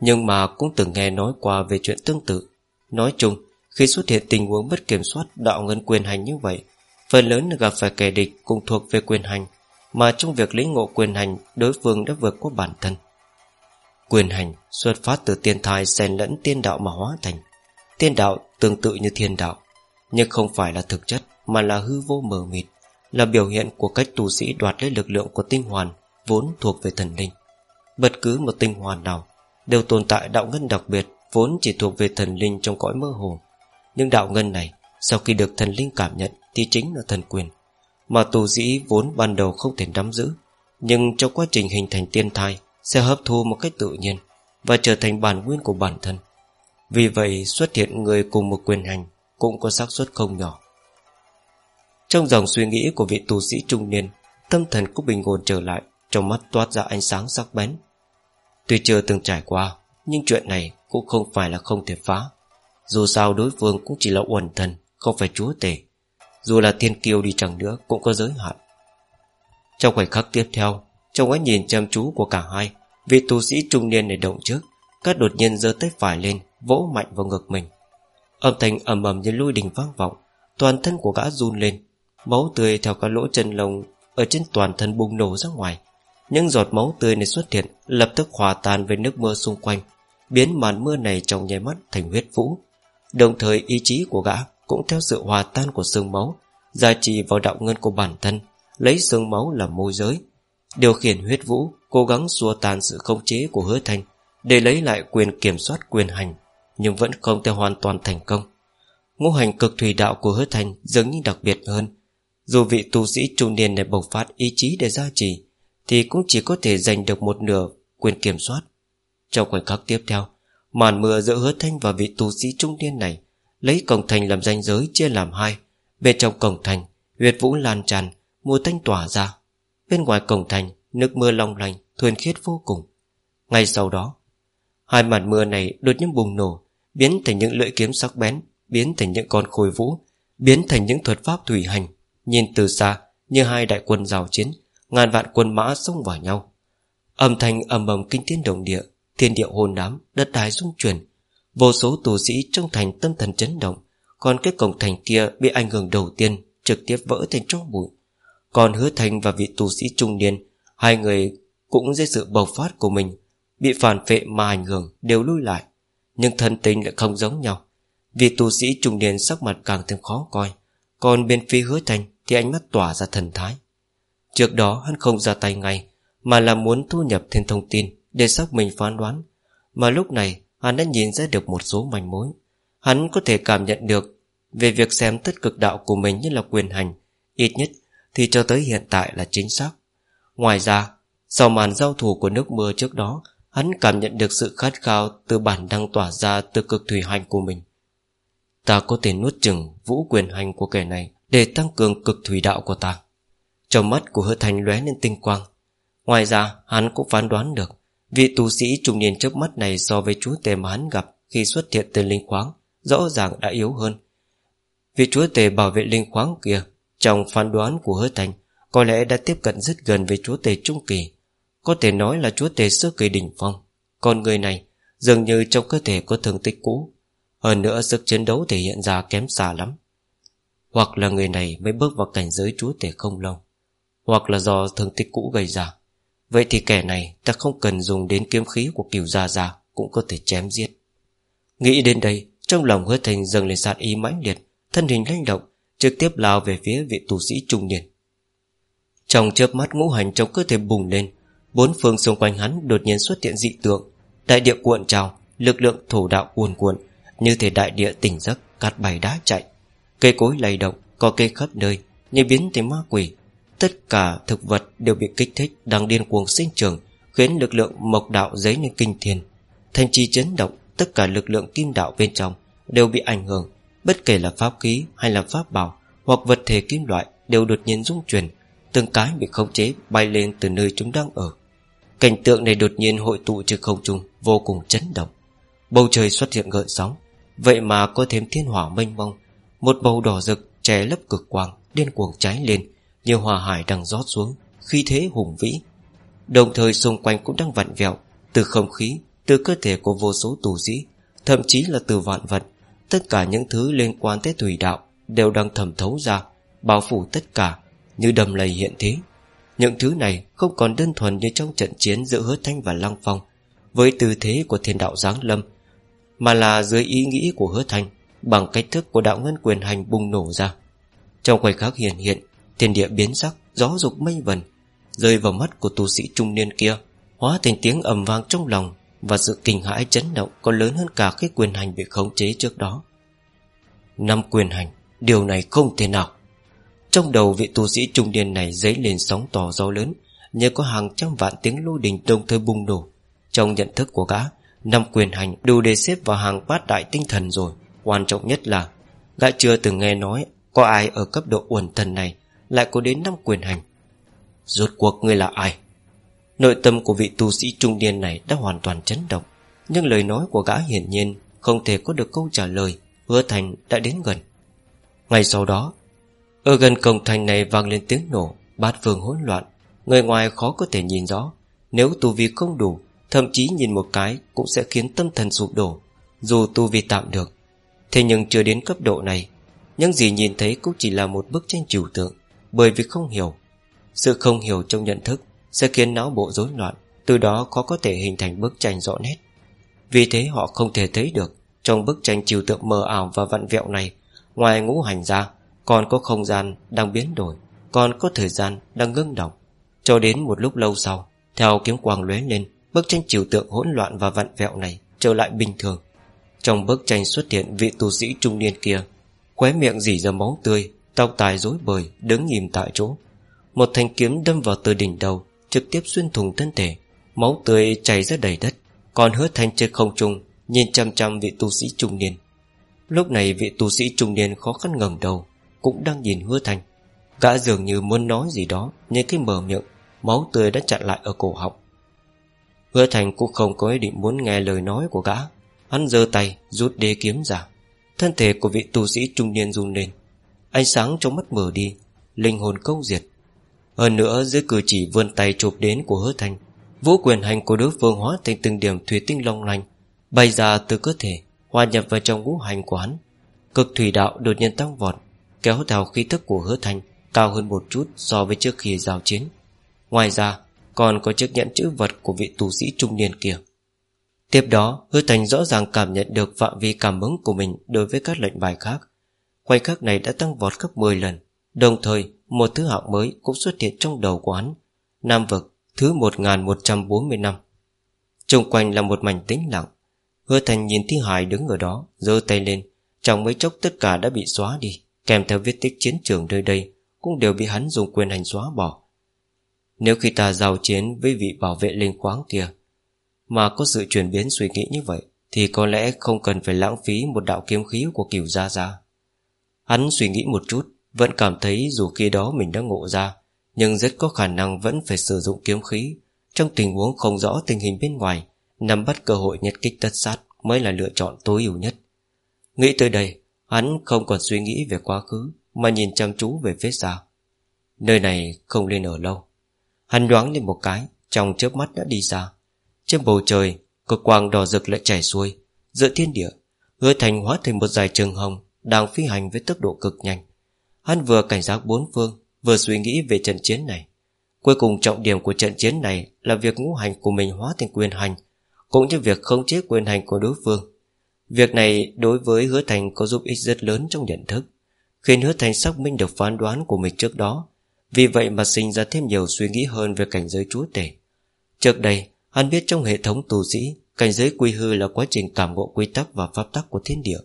Nhưng mà cũng từng nghe nói qua về chuyện tương tự. Nói chung, Khi xuất hiện tình huống mất kiểm soát đạo ngân quyền hành như vậy, Phần lớn là gặp phải kẻ địch cùng thuộc về quyền hành, Mà trong việc lĩnh ngộ quyền hành, Đối phương đã vượt qua bản thân. Quyền hành xuất phát từ tiên thai xen lẫn tiên đạo mà hóa thành. Tiên đạo tương tự như thiên đạo, Nhưng không phải là thực chất, Mà là hư vô mờ mịt là biểu hiện của cách tu sĩ đoạt lấy lực lượng của tinh hoàn vốn thuộc về thần linh. Bất cứ một tinh hoàn nào đều tồn tại đạo ngân đặc biệt vốn chỉ thuộc về thần linh trong cõi mơ hồ. Nhưng đạo ngân này sau khi được thần linh cảm nhận thì chính là thần quyền, mà tu sĩ vốn ban đầu không thể nắm giữ, nhưng trong quá trình hình thành tiên thai sẽ hấp thu một cách tự nhiên và trở thành bản nguyên của bản thân. Vì vậy xuất hiện người cùng một quyền hành cũng có xác suất không nhỏ. Trong dòng suy nghĩ của vị tu sĩ trung niên, Tâm thần cũng bình ổn trở lại, Trong mắt toát ra ánh sáng sắc bén. Tuy chưa từng trải qua, Nhưng chuyện này cũng không phải là không thể phá. Dù sao đối phương cũng chỉ là uẩn thần, Không phải chúa tể. Dù là thiên kiêu đi chẳng nữa Cũng có giới hạn. Trong khoảnh khắc tiếp theo, Trong ánh nhìn chăm chú của cả hai, Vị tu sĩ trung niên này động trước Các đột nhiên giơ tay phải lên, Vỗ mạnh vào ngực mình. Âm thanh ầm ầm như lôi đình vang vọng, Toàn thân của gã run lên Máu tươi theo các lỗ chân lông Ở trên toàn thân bùng nổ ra ngoài. Những giọt máu tươi này xuất hiện, Lập tức hòa tan với nước mưa xung quanh, Biến màn mưa này trong nháy mắt thành huyết vũ. Đồng thời, ý chí của gã Cũng theo sự hòa tan của sương máu, Gia trì vào đạo ngân của bản thân, Lấy sương máu làm môi giới, Điều khiển huyết vũ, Cố gắng xua tan sự khống chế của hứa thanh Để lấy lại quyền kiểm soát quyền hành, Nhưng vẫn không thể hoàn toàn thành công. Ngũ hành cực thủy đạo của hứa thanh Dường như đặc biệt hơn dù vị tu sĩ trung niên này bộc phát ý chí để gia trì, Thì cũng chỉ có thể giành được một nửa quyền kiểm soát. Trong khoảnh khắc tiếp theo, Màn mưa giữa hứa thanh và vị tu sĩ trung niên này Lấy cổng thành làm ranh giới chia làm hai. Bên trong cổng thành, Huyệt vũ lan tràn, Mùa thanh tỏa ra. Bên ngoài cổng thành, Nước mưa long lành Thuần khiết vô cùng. Ngay sau đó, Hai màn mưa này đột nhiên bùng nổ, Biến thành những lưỡi kiếm sắc bén, Biến thành những con khôi vũ, Biến thành những thuật pháp thủy hành. Nhìn từ xa, như hai đại quân giao chiến, Ngàn vạn quân mã xông vào nhau. Âm thanh ầm ầm kinh thiên động địa, Thiên địa hồn đám Đất đai rung chuyển. Vô số tù sĩ trong thành tâm thần chấn động, Còn cái cổng thành kia bị ảnh hưởng đầu tiên, Trực tiếp vỡ thành tro bụi. Còn hứa thành và vị tù sĩ trung niên, Hai người cũng dưới sự bộc phát của mình, Bị phản phệ mà ảnh hưởng Đều lui lại. Nhưng thân tình lại không giống nhau. Vì tù sĩ trung niên sắc mặt càng thêm khó coi. Còn bên phía hứa thành Thì ánh mắt tỏa ra thần thái. Trước đó hắn không ra tay ngay, Mà là muốn thu nhập thêm thông tin Để xác mình phán đoán. Mà lúc này, hắn đã nhìn ra được một số manh mối. Hắn có thể cảm nhận được Về việc xem tất cực đạo của mình như là quyền hành, Ít nhất thì cho tới hiện tại là chính xác. Ngoài ra, Sau màn giao thủ của nước mưa trước đó, Hắn cảm nhận được sự khát khao Từ bản năng tỏa ra từ cực thủy hành của mình. Ta có thể nuốt chừng Vũ quyền hành của kẻ này Để tăng cường cực thủy đạo của ta. Trong mắt của hứa thành lóe lên tinh quang. Ngoài ra, hắn cũng phán đoán được, Vị tu sĩ trung niên trước mắt này So với chúa tề mà hắn gặp Khi xuất hiện tên linh khoáng, Rõ ràng đã yếu hơn. Vị chúa tề bảo vệ linh khoáng kia, Trong phán đoán của hứa thành, Có lẽ đã tiếp cận rất gần với chúa tề trung kỳ. Có thể nói là chúa tề sơ kỳ đỉnh phong. Còn người này, Dường như trong cơ thể có thương tích cũ. Hơn nữa sức chiến đấu thể hiện ra kém xa lắm. Hoặc là người này mới bước vào cảnh giới chúa tể không lâu. Hoặc là do thương tích cũ gây ra. Vậy thì kẻ này ta không cần dùng đến kiếm khí của cửu gia gia Cũng có thể chém giết. Nghĩ đến đây, Trong lòng hứa thành dâng lên sát ý mãnh liệt, Thân hình lanh động, Trực tiếp lao về phía vị tu sĩ trung niên. Trong chớp mắt ngũ hành trong cơ thể bùng lên, Bốn phương xung quanh hắn đột nhiên xuất hiện dị tượng. Đại địa cuộn trào, Lực lượng thổ đạo cuồn cuộn như thể đại địa tỉnh giấc, cát bài đá chạy. Cây cối lay động Có cây khắp nơi, Như biến thành ma quỷ. Tất cả thực vật đều bị kích thích, Đang điên cuồng sinh trưởng, Khiến lực lượng mộc đạo dấy lên kinh thiên. Thành trì chấn động, Tất cả lực lượng kim đạo bên trong Đều bị ảnh hưởng. Bất kể là pháp khí hay là pháp bảo, Hoặc vật thể kim loại đều đột nhiên rung chuyển, Từng cái bị khống chế bay lên từ nơi chúng đang ở. Cảnh tượng này đột nhiên hội tụ trên không trung, Vô cùng chấn động. Bầu trời xuất hiện gợn sóng Vậy mà có thêm thiên hỏa mênh mông Một bầu đỏ rực che lấp cực quang Điên cuồng cháy lên Như hòa hải đang rót xuống khi thế hùng vĩ. Đồng thời xung quanh cũng đang vặn vẹo Từ không khí, từ cơ thể của vô số tù sĩ Thậm chí là từ vạn vật Tất cả những thứ liên quan tới thủy đạo Đều đang thẩm thấu ra Bao phủ tất cả Như đầm lầy hiện thế. Những thứ này không còn đơn thuần như trong trận chiến Giữa hứa thanh và lăng phong Với tư thế của thiên đạo giáng lâm mà là dưới ý nghĩ của hứa thành Bằng cách thức của đạo ngân quyền hành bùng nổ ra. Trong khoảnh khắc hiện hiện Thiên địa biến sắc, gió dục mây vần Rơi vào mắt của tu sĩ trung niên kia Hóa thành tiếng ầm vang trong lòng Và sự kinh hãi chấn động Còn lớn hơn cả cái quyền hành bị khống chế trước đó. Năm quyền hành Điều này không thể nào. Trong đầu vị tu sĩ trung niên này Dấy lên sóng to gió lớn Nhờ có hàng trăm vạn tiếng lôi đình đồng thời bùng nổ. Trong nhận thức của gã Năm quyền hành đủ để xếp vào hàng bát đại tinh thần rồi. Quan trọng nhất là, Gã chưa từng nghe nói Có ai ở cấp độ uẩn thần này Lại có đến năm quyền hành. Rốt cuộc ngươi là ai? Nội tâm của vị tu sĩ trung niên này Đã hoàn toàn chấn động, Nhưng lời nói của gã hiển nhiên Không thể có được câu trả lời, Hứa thành đã đến gần. Ngay sau đó, Ở gần cổng thành này vang lên tiếng nổ, Bát phương hỗn loạn. Người ngoài khó có thể nhìn rõ, Nếu tu vi không đủ Thậm chí nhìn một cái cũng sẽ khiến tâm thần sụp đổ, Dù tu vi tạm được. Thế nhưng chưa đến cấp độ này, Những gì nhìn thấy cũng chỉ là một bức tranh trừu tượng, Bởi vì không hiểu. Sự không hiểu trong nhận thức Sẽ khiến não bộ rối loạn, Từ đó khó có thể hình thành bức tranh rõ nét. Vì thế họ không thể thấy được, Trong bức tranh trừu tượng mờ ảo và vặn vẹo này, Ngoài ngũ hành ra, Còn có không gian đang biến đổi, Còn có thời gian đang ngưng động. Cho đến một lúc lâu sau, Theo kiếm quang lóe lên Bức tranh trừu tượng hỗn loạn và vặn vẹo này Trở lại bình thường. Trong bức tranh xuất hiện vị tu sĩ trung niên kia, Khóe miệng dỉ ra máu tươi, Tóc tài rối bời, Đứng nhìm tại chỗ. Một thanh kiếm đâm vào từ đỉnh đầu, Trực tiếp xuyên thùng thân thể, Máu tươi chảy ra đầy đất, Còn hứa thanh trên không trung, Nhìn chăm chăm vị tu sĩ trung niên. Lúc này vị tu sĩ trung niên khó khăn ngẩng đầu, Cũng đang nhìn hứa thành Gã dường như muốn nói gì đó, Nhưng cái mở miệng, Máu tươi đã chặn lại ở cổ họng. Hứa thành cũng không có ý định muốn nghe lời nói của gã. Hắn giơ tay, rút đế kiếm ra. Thân thể của vị tu sĩ trung niên run lên. Ánh sáng trong mắt mở đi, Linh hồn câu diệt. Hơn nữa, dưới cử chỉ vươn tay chụp đến của hứa thành, Vũ quyền hành của đối phương hóa thành từng điểm thủy tinh long lanh, Bay ra từ cơ thể, Hòa nhập vào trong ngũ hành của hắn. Cực thủy đạo đột nhiên tăng vọt, Kéo theo khí thức của hứa thành Cao hơn một chút so với trước khi giao chiến. Ngoài ra còn có chiếc nhẫn chữ vật của vị tù sĩ trung niên kia. Tiếp đó, Hứa Thành rõ ràng cảm nhận được phạm vi cảm ứng của mình đối với các lệnh bài khác. Khoảnh khắc này đã tăng vọt gấp 10 lần. Đồng thời, một thứ hạng mới cũng xuất hiện trong đầu của hắn, Nam vực, thứ 1140 năm Trung quanh là một mảnh tĩnh lặng. Hứa Thành nhìn thi hài đứng ở đó, giơ tay lên. Trong mấy chốc tất cả đã bị xóa đi. Kèm theo viết tích chiến trường nơi đây, Cũng đều bị hắn dùng quyền hành xóa bỏ. Nếu khi ta giao chiến với vị bảo vệ linh khoáng kia, Mà có sự chuyển biến suy nghĩ như vậy, Thì có lẽ không cần phải lãng phí Một đạo kiếm khí của cửu gia gia. Hắn suy nghĩ một chút, Vẫn cảm thấy dù khi đó mình đã ngộ ra, Nhưng rất có khả năng vẫn phải sử dụng kiếm khí. Trong tình huống không rõ tình hình bên ngoài, Nắm bắt cơ hội nhất kích tất sát Mới là lựa chọn tối ưu nhất. Nghĩ tới đây, Hắn không còn suy nghĩ về quá khứ, Mà nhìn chăm chú về phía xa. Nơi này không nên ở lâu. Hắn đoán lên một cái, Trong chớp mắt đã đi xa Trên bầu trời, Cực quang đỏ rực lại chảy xuôi. Giữa thiên địa, Hứa thành hóa thành một dài trường hồng Đang phi hành với tốc độ cực nhanh. Hắn vừa cảnh giác bốn phương, Vừa suy nghĩ về trận chiến này. Cuối cùng trọng điểm của trận chiến này Là việc ngũ hành của mình hóa thành quyền hành, Cũng như việc không chế quyền hành của đối phương. Việc này đối với hứa thành có giúp ích rất lớn trong nhận thức, Khiến hứa thành xác minh được phán đoán của mình trước đó. Vì vậy mà sinh ra thêm nhiều suy nghĩ hơn về cảnh giới chúa tể. Trước đây, Hắn biết trong hệ thống tù sĩ, Cảnh giới quy hư là quá trình cảm ngộ quy tắc và pháp tắc của thiên địa.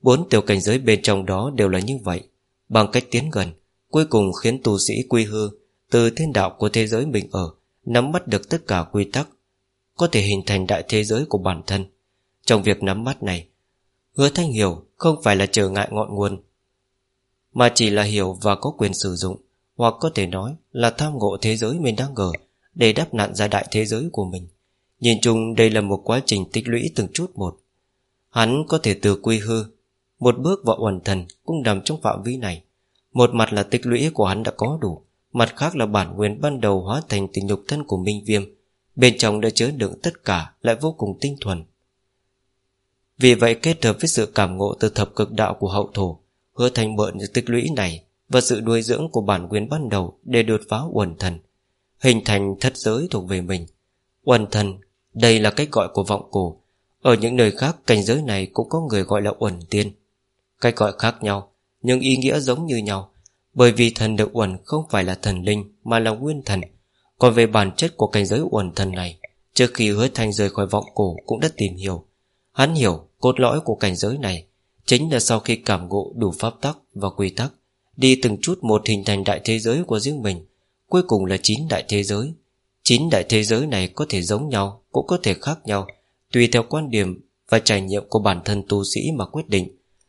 Bốn tiểu cảnh giới bên trong đó đều là như vậy. Bằng cách tiến gần, Cuối cùng khiến tù sĩ quy hư Từ thiên đạo của thế giới mình ở, Nắm bắt được tất cả quy tắc, Có thể hình thành đại thế giới của bản thân. Trong việc nắm bắt này, Hứa Thanh hiểu không phải là trở ngại ngọn nguồn, Mà chỉ là hiểu và có quyền sử dụng. Hoặc có thể nói là tham ngộ thế giới mình đang ở Để đáp nạn ra đại thế giới của mình. Nhìn chung, đây là một quá trình tích lũy từng chút một. Hắn có thể từ quy hư, Một bước vào uẩn thần cũng nằm trong phạm vi này. Một mặt là tích lũy của hắn đã có đủ, Mặt khác là bản nguyên ban đầu hóa thành tình nhục thân của Minh Viêm. Bên trong đã chứa đựng tất cả Lại vô cùng tinh thuần. Vì vậy, kết hợp với sự cảm ngộ Từ thập cực đạo của hậu thổ, Hứa thành mượn những tích lũy này và sự nuôi dưỡng của bản nguyên ban đầu Để đột phá uẩn thần, Hình thành thất giới thuộc về mình. Uẩn thần, Đây là cách gọi của vọng cổ. Ở những nơi khác, cảnh giới này cũng có người gọi là uẩn tiên. Cách gọi khác nhau, Nhưng ý nghĩa giống như nhau, Bởi vì thần được uẩn không phải là thần linh, Mà là nguyên thần. Còn về bản chất của cảnh giới uẩn thần này, Trước khi hứa thanh rời khỏi vọng cổ Cũng đã tìm hiểu. Hắn hiểu cốt lõi của cảnh giới này Chính là sau khi cảm ngộ đủ pháp tắc và quy tắc. Đi từng chút một hình thành đại thế giới của riêng mình. Cuối cùng là chín đại thế giới. Chín đại thế giới này có thể giống nhau, Cũng có thể khác nhau, Tùy theo quan điểm và trải nghiệm của bản thân tu sĩ mà quyết định.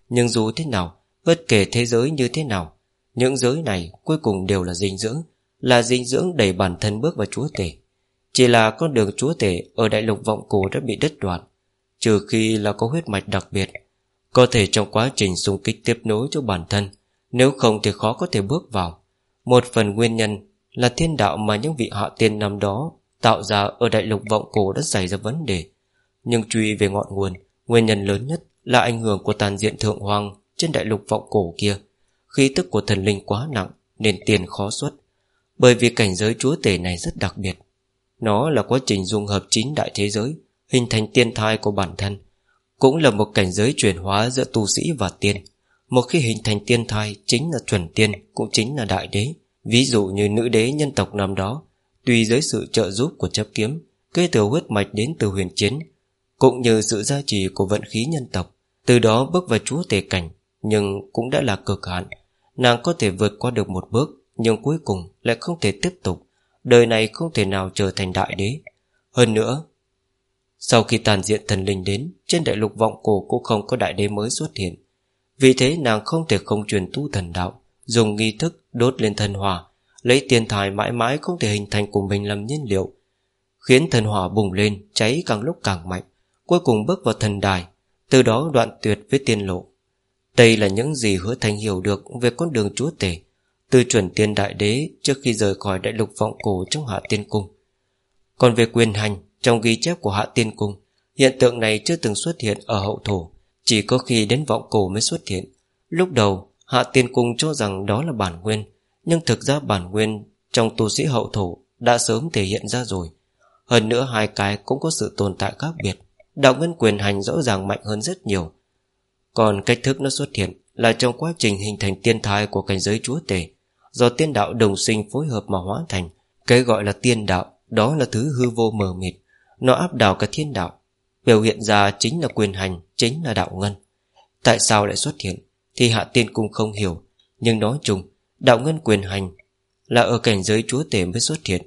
Nhưng dù thế nào, Bất kể thế giới như thế nào, Những giới này cuối cùng đều là dinh dưỡng, Là dinh dưỡng đẩy bản thân bước vào chúa tể. Chỉ là con đường chúa tể Ở đại lục vọng cổ đã bị đứt đoạn, Trừ khi là có huyết mạch đặc biệt, Có thể trong quá trình xung kích tiếp nối cho bản thân nếu không thì khó có thể bước vào Một phần nguyên nhân là thiên đạo mà những vị hạ tiên năm đó tạo ra ở đại lục vọng cổ đã xảy ra vấn đề. Nhưng truy về ngọn nguồn, nguyên nhân lớn nhất là ảnh hưởng của tàn diện thượng hoàng trên đại lục vọng cổ kia. Khí tức của thần linh quá nặng nên tiền khó xuất. Bởi vì cảnh giới chúa tể này rất đặc biệt. Nó là quá trình dung hợp chín đại thế giới, hình thành tiên thai của bản thân. Cũng là một cảnh giới chuyển hóa giữa tu sĩ và tiên. Một khi hình thành tiên thai chính là chuẩn tiên, cũng chính là đại đế. Ví dụ như nữ đế nhân tộc năm đó Tuy dưới sự trợ giúp của chấp kiếm Kế từ huyết mạch đến từ huyền chiến Cũng như sự gia trì của vận khí nhân tộc Từ đó bước vào chúa tể cảnh Nhưng cũng đã là cực hạn. Nàng có thể vượt qua được một bước Nhưng cuối cùng lại không thể tiếp tục. Đời này không thể nào trở thành đại đế. Hơn nữa Sau khi tàn diện thần linh đến Trên đại lục vọng cổ cũng không có đại đế mới xuất hiện. Vì thế nàng không thể không truyền tu thần đạo, Dùng nghi thức đốt lên thần hỏa, Lấy tiền thải mãi mãi không thể hình thành của mình làm nhiên liệu, Khiến thần hỏa bùng lên, Cháy càng lúc càng mạnh, Cuối cùng bước vào thần đài, Từ đó đoạn tuyệt với tiên lộ. Đây là những gì hứa thành hiểu được Về con đường chúa tể, Từ chuẩn tiên đại đế Trước khi rời khỏi đại lục vọng cổ trong hạ tiên cung. Còn về quyền hành, Trong ghi chép của hạ tiên cung, Hiện tượng này chưa từng xuất hiện ở hậu thổ. Chỉ có khi đến vọng cổ mới xuất hiện. Lúc đầu, Hạ tiên cung cho rằng đó là bản nguyên, Nhưng thực ra bản nguyên Trong tu sĩ hậu thổ Đã sớm thể hiện ra rồi. Hơn nữa hai cái cũng có sự tồn tại khác biệt. Đạo nguyên quyền hành rõ ràng mạnh hơn rất nhiều. Còn cách thức nó xuất hiện Là trong quá trình hình thành tiên thai Của cảnh giới chúa tể. Do tiên đạo đồng sinh phối hợp mà hóa thành, Cái gọi là tiên đạo, Đó là thứ hư vô mờ mịt. Nó áp đảo cả thiên đạo. Biểu hiện ra chính là quyền hành, Chính là đạo ngân. Tại sao lại xuất hiện? Thì hạ tiên cung không hiểu, Nhưng nói chung, Đạo ngân quyền hành Là ở cảnh giới chúa tể mới xuất hiện.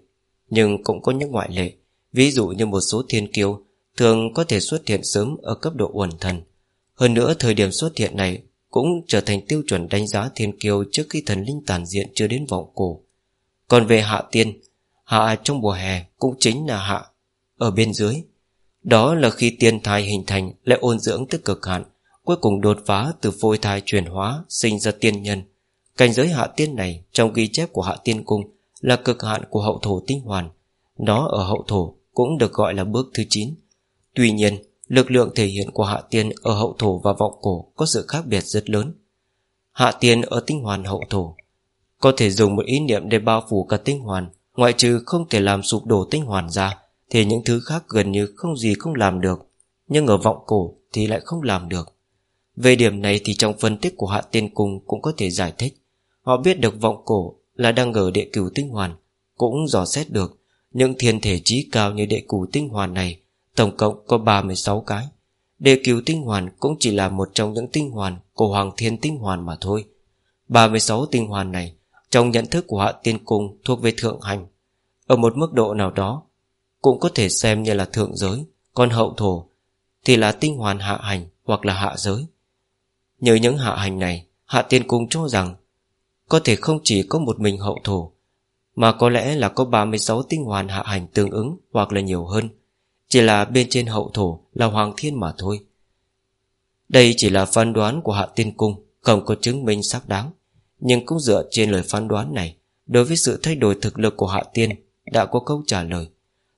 Nhưng cũng có những ngoại lệ, Ví dụ như một số thiên kiêu Thường có thể xuất hiện sớm ở cấp độ uẩn thần. Hơn nữa, thời điểm xuất hiện này Cũng trở thành tiêu chuẩn đánh giá thiên kiêu Trước khi thần linh tàn diện chưa đến vọng cổ. Còn về hạ tiên, Hạ trong mùa hè cũng chính là hạ Ở bên dưới đó là khi tiên thai hình thành lại ôn dưỡng tới cực hạn, Cuối cùng đột phá từ phôi thai chuyển hóa, Sinh ra tiên nhân. Cảnh giới hạ tiên này trong ghi chép của hạ tiên cung Là cực hạn của hậu thổ tinh hoàn. Nó ở hậu thổ cũng được gọi là bước thứ 9 Tuy nhiên, Lực lượng thể hiện của hạ tiên ở hậu thổ và vọng cổ Có sự khác biệt rất lớn. Hạ tiên ở tinh hoàn hậu thổ Có thể dùng một ý niệm để bao phủ cả tinh hoàn, Ngoại trừ không thể làm sụp đổ tinh hoàn ra thì những thứ khác gần như không gì không làm được, Nhưng ở vọng cổ thì lại không làm được. Về điểm này thì trong phân tích của Hạ Tiên Cung cũng có thể giải thích. Họ biết được vọng cổ là đang ở địa cửu tinh hoàn, Cũng dò xét được Những thiên thể trí cao như địa cửu tinh hoàn này, Tổng cộng có 36 cái. Địa cửu tinh hoàn cũng chỉ là một trong những tinh hoàn Của Hoàng Thiên tinh hoàn mà thôi. 36 tinh hoàn này, Trong nhận thức của Hạ Tiên Cung thuộc về thượng hành, Ở một mức độ nào đó cũng có thể xem như là thượng giới, Còn hậu thổ Thì là tinh hoàn hạ hành hoặc là hạ giới. Nhờ những hạ hành này, Hạ tiên cung cho rằng Có thể không chỉ có một mình hậu thổ, Mà có lẽ là có 36 tinh hoàn hạ hành tương ứng Hoặc là nhiều hơn. Chỉ là bên trên hậu thổ là hoàng thiên mà thôi. Đây chỉ là phán đoán của hạ tiên cung, Không có chứng minh xác đáng. Nhưng cũng dựa trên lời phán đoán này, Đối với sự thay đổi thực lực của hạ tiên, Đã có câu trả lời.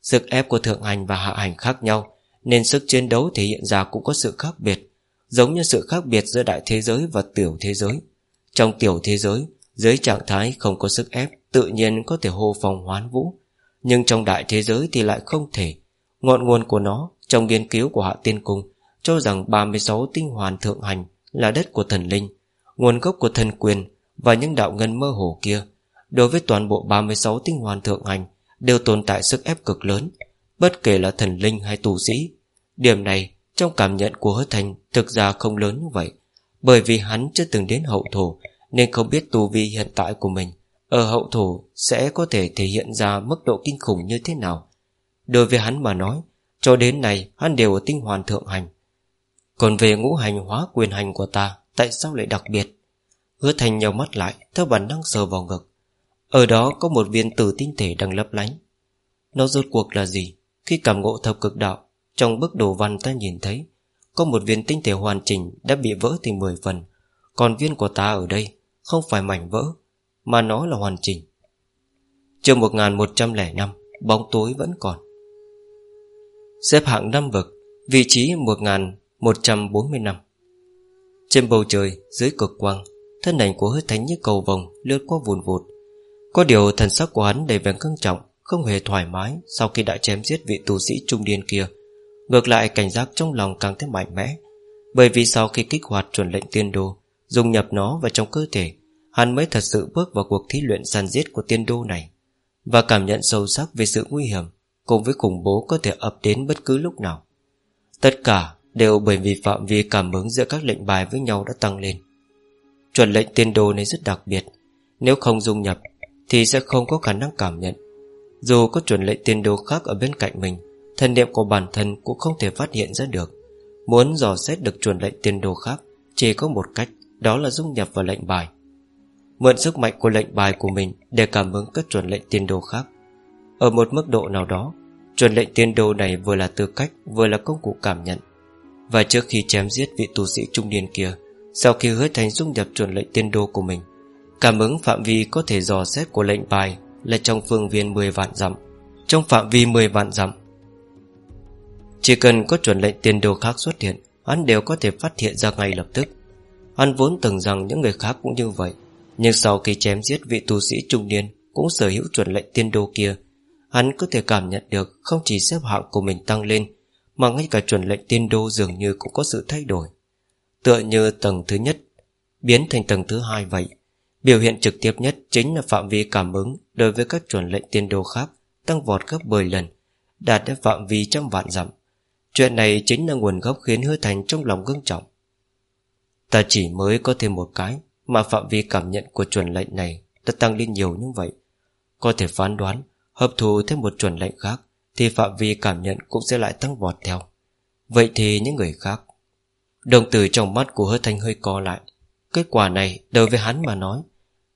Sức ép của thượng hành và hạ hành khác nhau, Nên sức chiến đấu thể hiện ra cũng có sự khác biệt, Giống như sự khác biệt giữa đại thế giới và tiểu thế giới. Trong tiểu thế giới, Dưới trạng thái không có sức ép, Tự nhiên có thể hô phong hoán vũ. Nhưng trong đại thế giới thì lại không thể. Ngọn nguồn của nó, Trong nghiên cứu của Hạ Tiên Cung, Cho rằng 36 tinh hoàn thượng hành Là đất của thần linh, Nguồn gốc của thần quyền Và những đạo ngân mơ hồ kia. Đối với toàn bộ 36 tinh hoàn thượng hành đều tồn tại sức ép cực lớn, bất kể là thần linh hay tù sĩ. Điểm này, trong cảm nhận của hứa thành thực ra không lớn như vậy, bởi vì hắn chưa từng đến hậu thổ, nên không biết tu vi hiện tại của mình ở hậu thổ sẽ có thể thể hiện ra mức độ kinh khủng như thế nào. Đối với hắn mà nói, cho đến này hắn đều ở tinh hoàn thượng hành. Còn về ngũ hành hóa quyền hành của ta, tại sao lại đặc biệt? Hứa thành nhau mắt lại, theo bản năng sờ vào ngực. Ở đó có một viên tử tinh thể đang lấp lánh. Nó rốt cuộc là gì? Khi cảm ngộ thập cực đạo, Trong bức đồ văn ta nhìn thấy, Có một viên tinh thể hoàn chỉnh đã bị vỡ thành 10 phần. Còn viên của ta ở đây Không phải mảnh vỡ, Mà nó là hoàn chỉnh. Trường 1105 Bóng tối vẫn còn. Xếp hạng năm vực Vị trí 1140 năm. Trên bầu trời, Dưới cực quang, Thân ảnh của hứa thánh như cầu vòng Lướt qua vùn vụt có điều thần sắc của hắn đầy vẻ căng trọng, Không hề thoải mái Sau khi đã chém giết vị tù sĩ trung điên kia. Ngược lại, cảnh giác trong lòng càng thêm mạnh mẽ, Bởi vì sau khi kích hoạt chuẩn lệnh tiên đô Dùng nhập nó vào trong cơ thể, Hắn mới thật sự bước vào cuộc thí luyện săn giết của tiên đô này Và cảm nhận sâu sắc về sự nguy hiểm Cùng với khủng bố có thể ập đến bất cứ lúc nào. Tất cả đều bởi vì phạm vi cảm ứng giữa các lệnh bài với nhau đã tăng lên. Chuẩn lệnh tiên đô này rất đặc biệt, Nếu không dung nhập thì sẽ không có khả năng cảm nhận. Dù có chuẩn lệnh tiên đồ khác ở bên cạnh mình, Thần niệm của bản thân cũng không thể phát hiện ra được. Muốn dò xét được chuẩn lệnh tiên đồ khác, Chỉ có một cách, Đó là dung nhập vào lệnh bài. Mượn sức mạnh của lệnh bài của mình Để cảm ứng các chuẩn lệnh tiên đồ khác. Ở một mức độ nào đó, Chuẩn lệnh tiên đồ này vừa là tư cách, Vừa là công cụ cảm nhận. Và trước khi chém giết vị tu sĩ trung niên kia, Sau khi hứa thành dung nhập chuẩn lệnh tiên đồ của mình Cảm ứng phạm vi có thể dò xét của lệnh bài Là trong phương viên 10 vạn dặm. Trong phạm vi 10 vạn dặm, Chỉ cần có chuẩn lệnh tiên đồ khác xuất hiện, Hắn đều có thể phát hiện ra ngay lập tức. Hắn vốn tưởng rằng những người khác cũng như vậy, Nhưng sau khi chém giết vị tu sĩ trung niên Cũng sở hữu chuẩn lệnh tiên đô kia, Hắn có thể cảm nhận được Không chỉ xếp hạng của mình tăng lên, Mà ngay cả chuẩn lệnh tiên đô dường như cũng có sự thay đổi. Tựa như tầng thứ nhất Biến thành tầng thứ hai vậy. Biểu hiện trực tiếp nhất chính là phạm vi cảm ứng Đối với các chuẩn lệnh tiên đồ khác, Tăng vọt gấp 10 lần, Đạt đến phạm vi trăm vạn dặm. Chuyện này chính là nguồn gốc khiến hứa thành trong lòng gương trọng. Ta chỉ mới có thêm một cái Mà phạm vi cảm nhận của chuẩn lệnh này Đã tăng lên nhiều như vậy. Có thể phán đoán Hợp thù thêm một chuẩn lệnh khác Thì phạm vi cảm nhận cũng sẽ lại tăng vọt theo. Vậy thì những người khác? Đồng từ trong mắt của hứa thanh hơi co lại. Kết quả này đối với hắn mà nói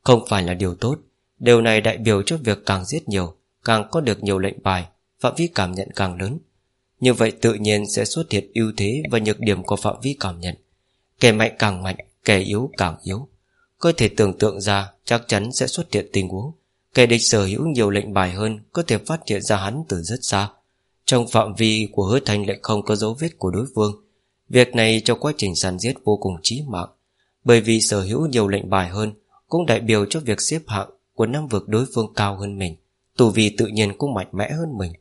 không phải là điều tốt. Điều này đại biểu cho việc càng giết nhiều, Càng có được nhiều lệnh bài, Phạm vi cảm nhận càng lớn. Như vậy tự nhiên sẽ xuất hiện ưu thế Và nhược điểm của phạm vi cảm nhận. Kẻ mạnh càng mạnh, Kẻ yếu càng yếu. Có thể tưởng tượng ra, chắc chắn sẽ xuất hiện tình huống. Kẻ địch sở hữu nhiều lệnh bài hơn Có thể phát hiện ra hắn từ rất xa. Trong phạm vi của hứa thành lại không có dấu vết của đối phương. Việc này trong quá trình săn giết vô cùng chí mạng. Bởi vì sở hữu nhiều lệnh bài hơn cũng đại biểu cho việc xếp hạng Của năm vực đối phương cao hơn mình, Tù vì tự nhiên cũng mạnh mẽ hơn mình.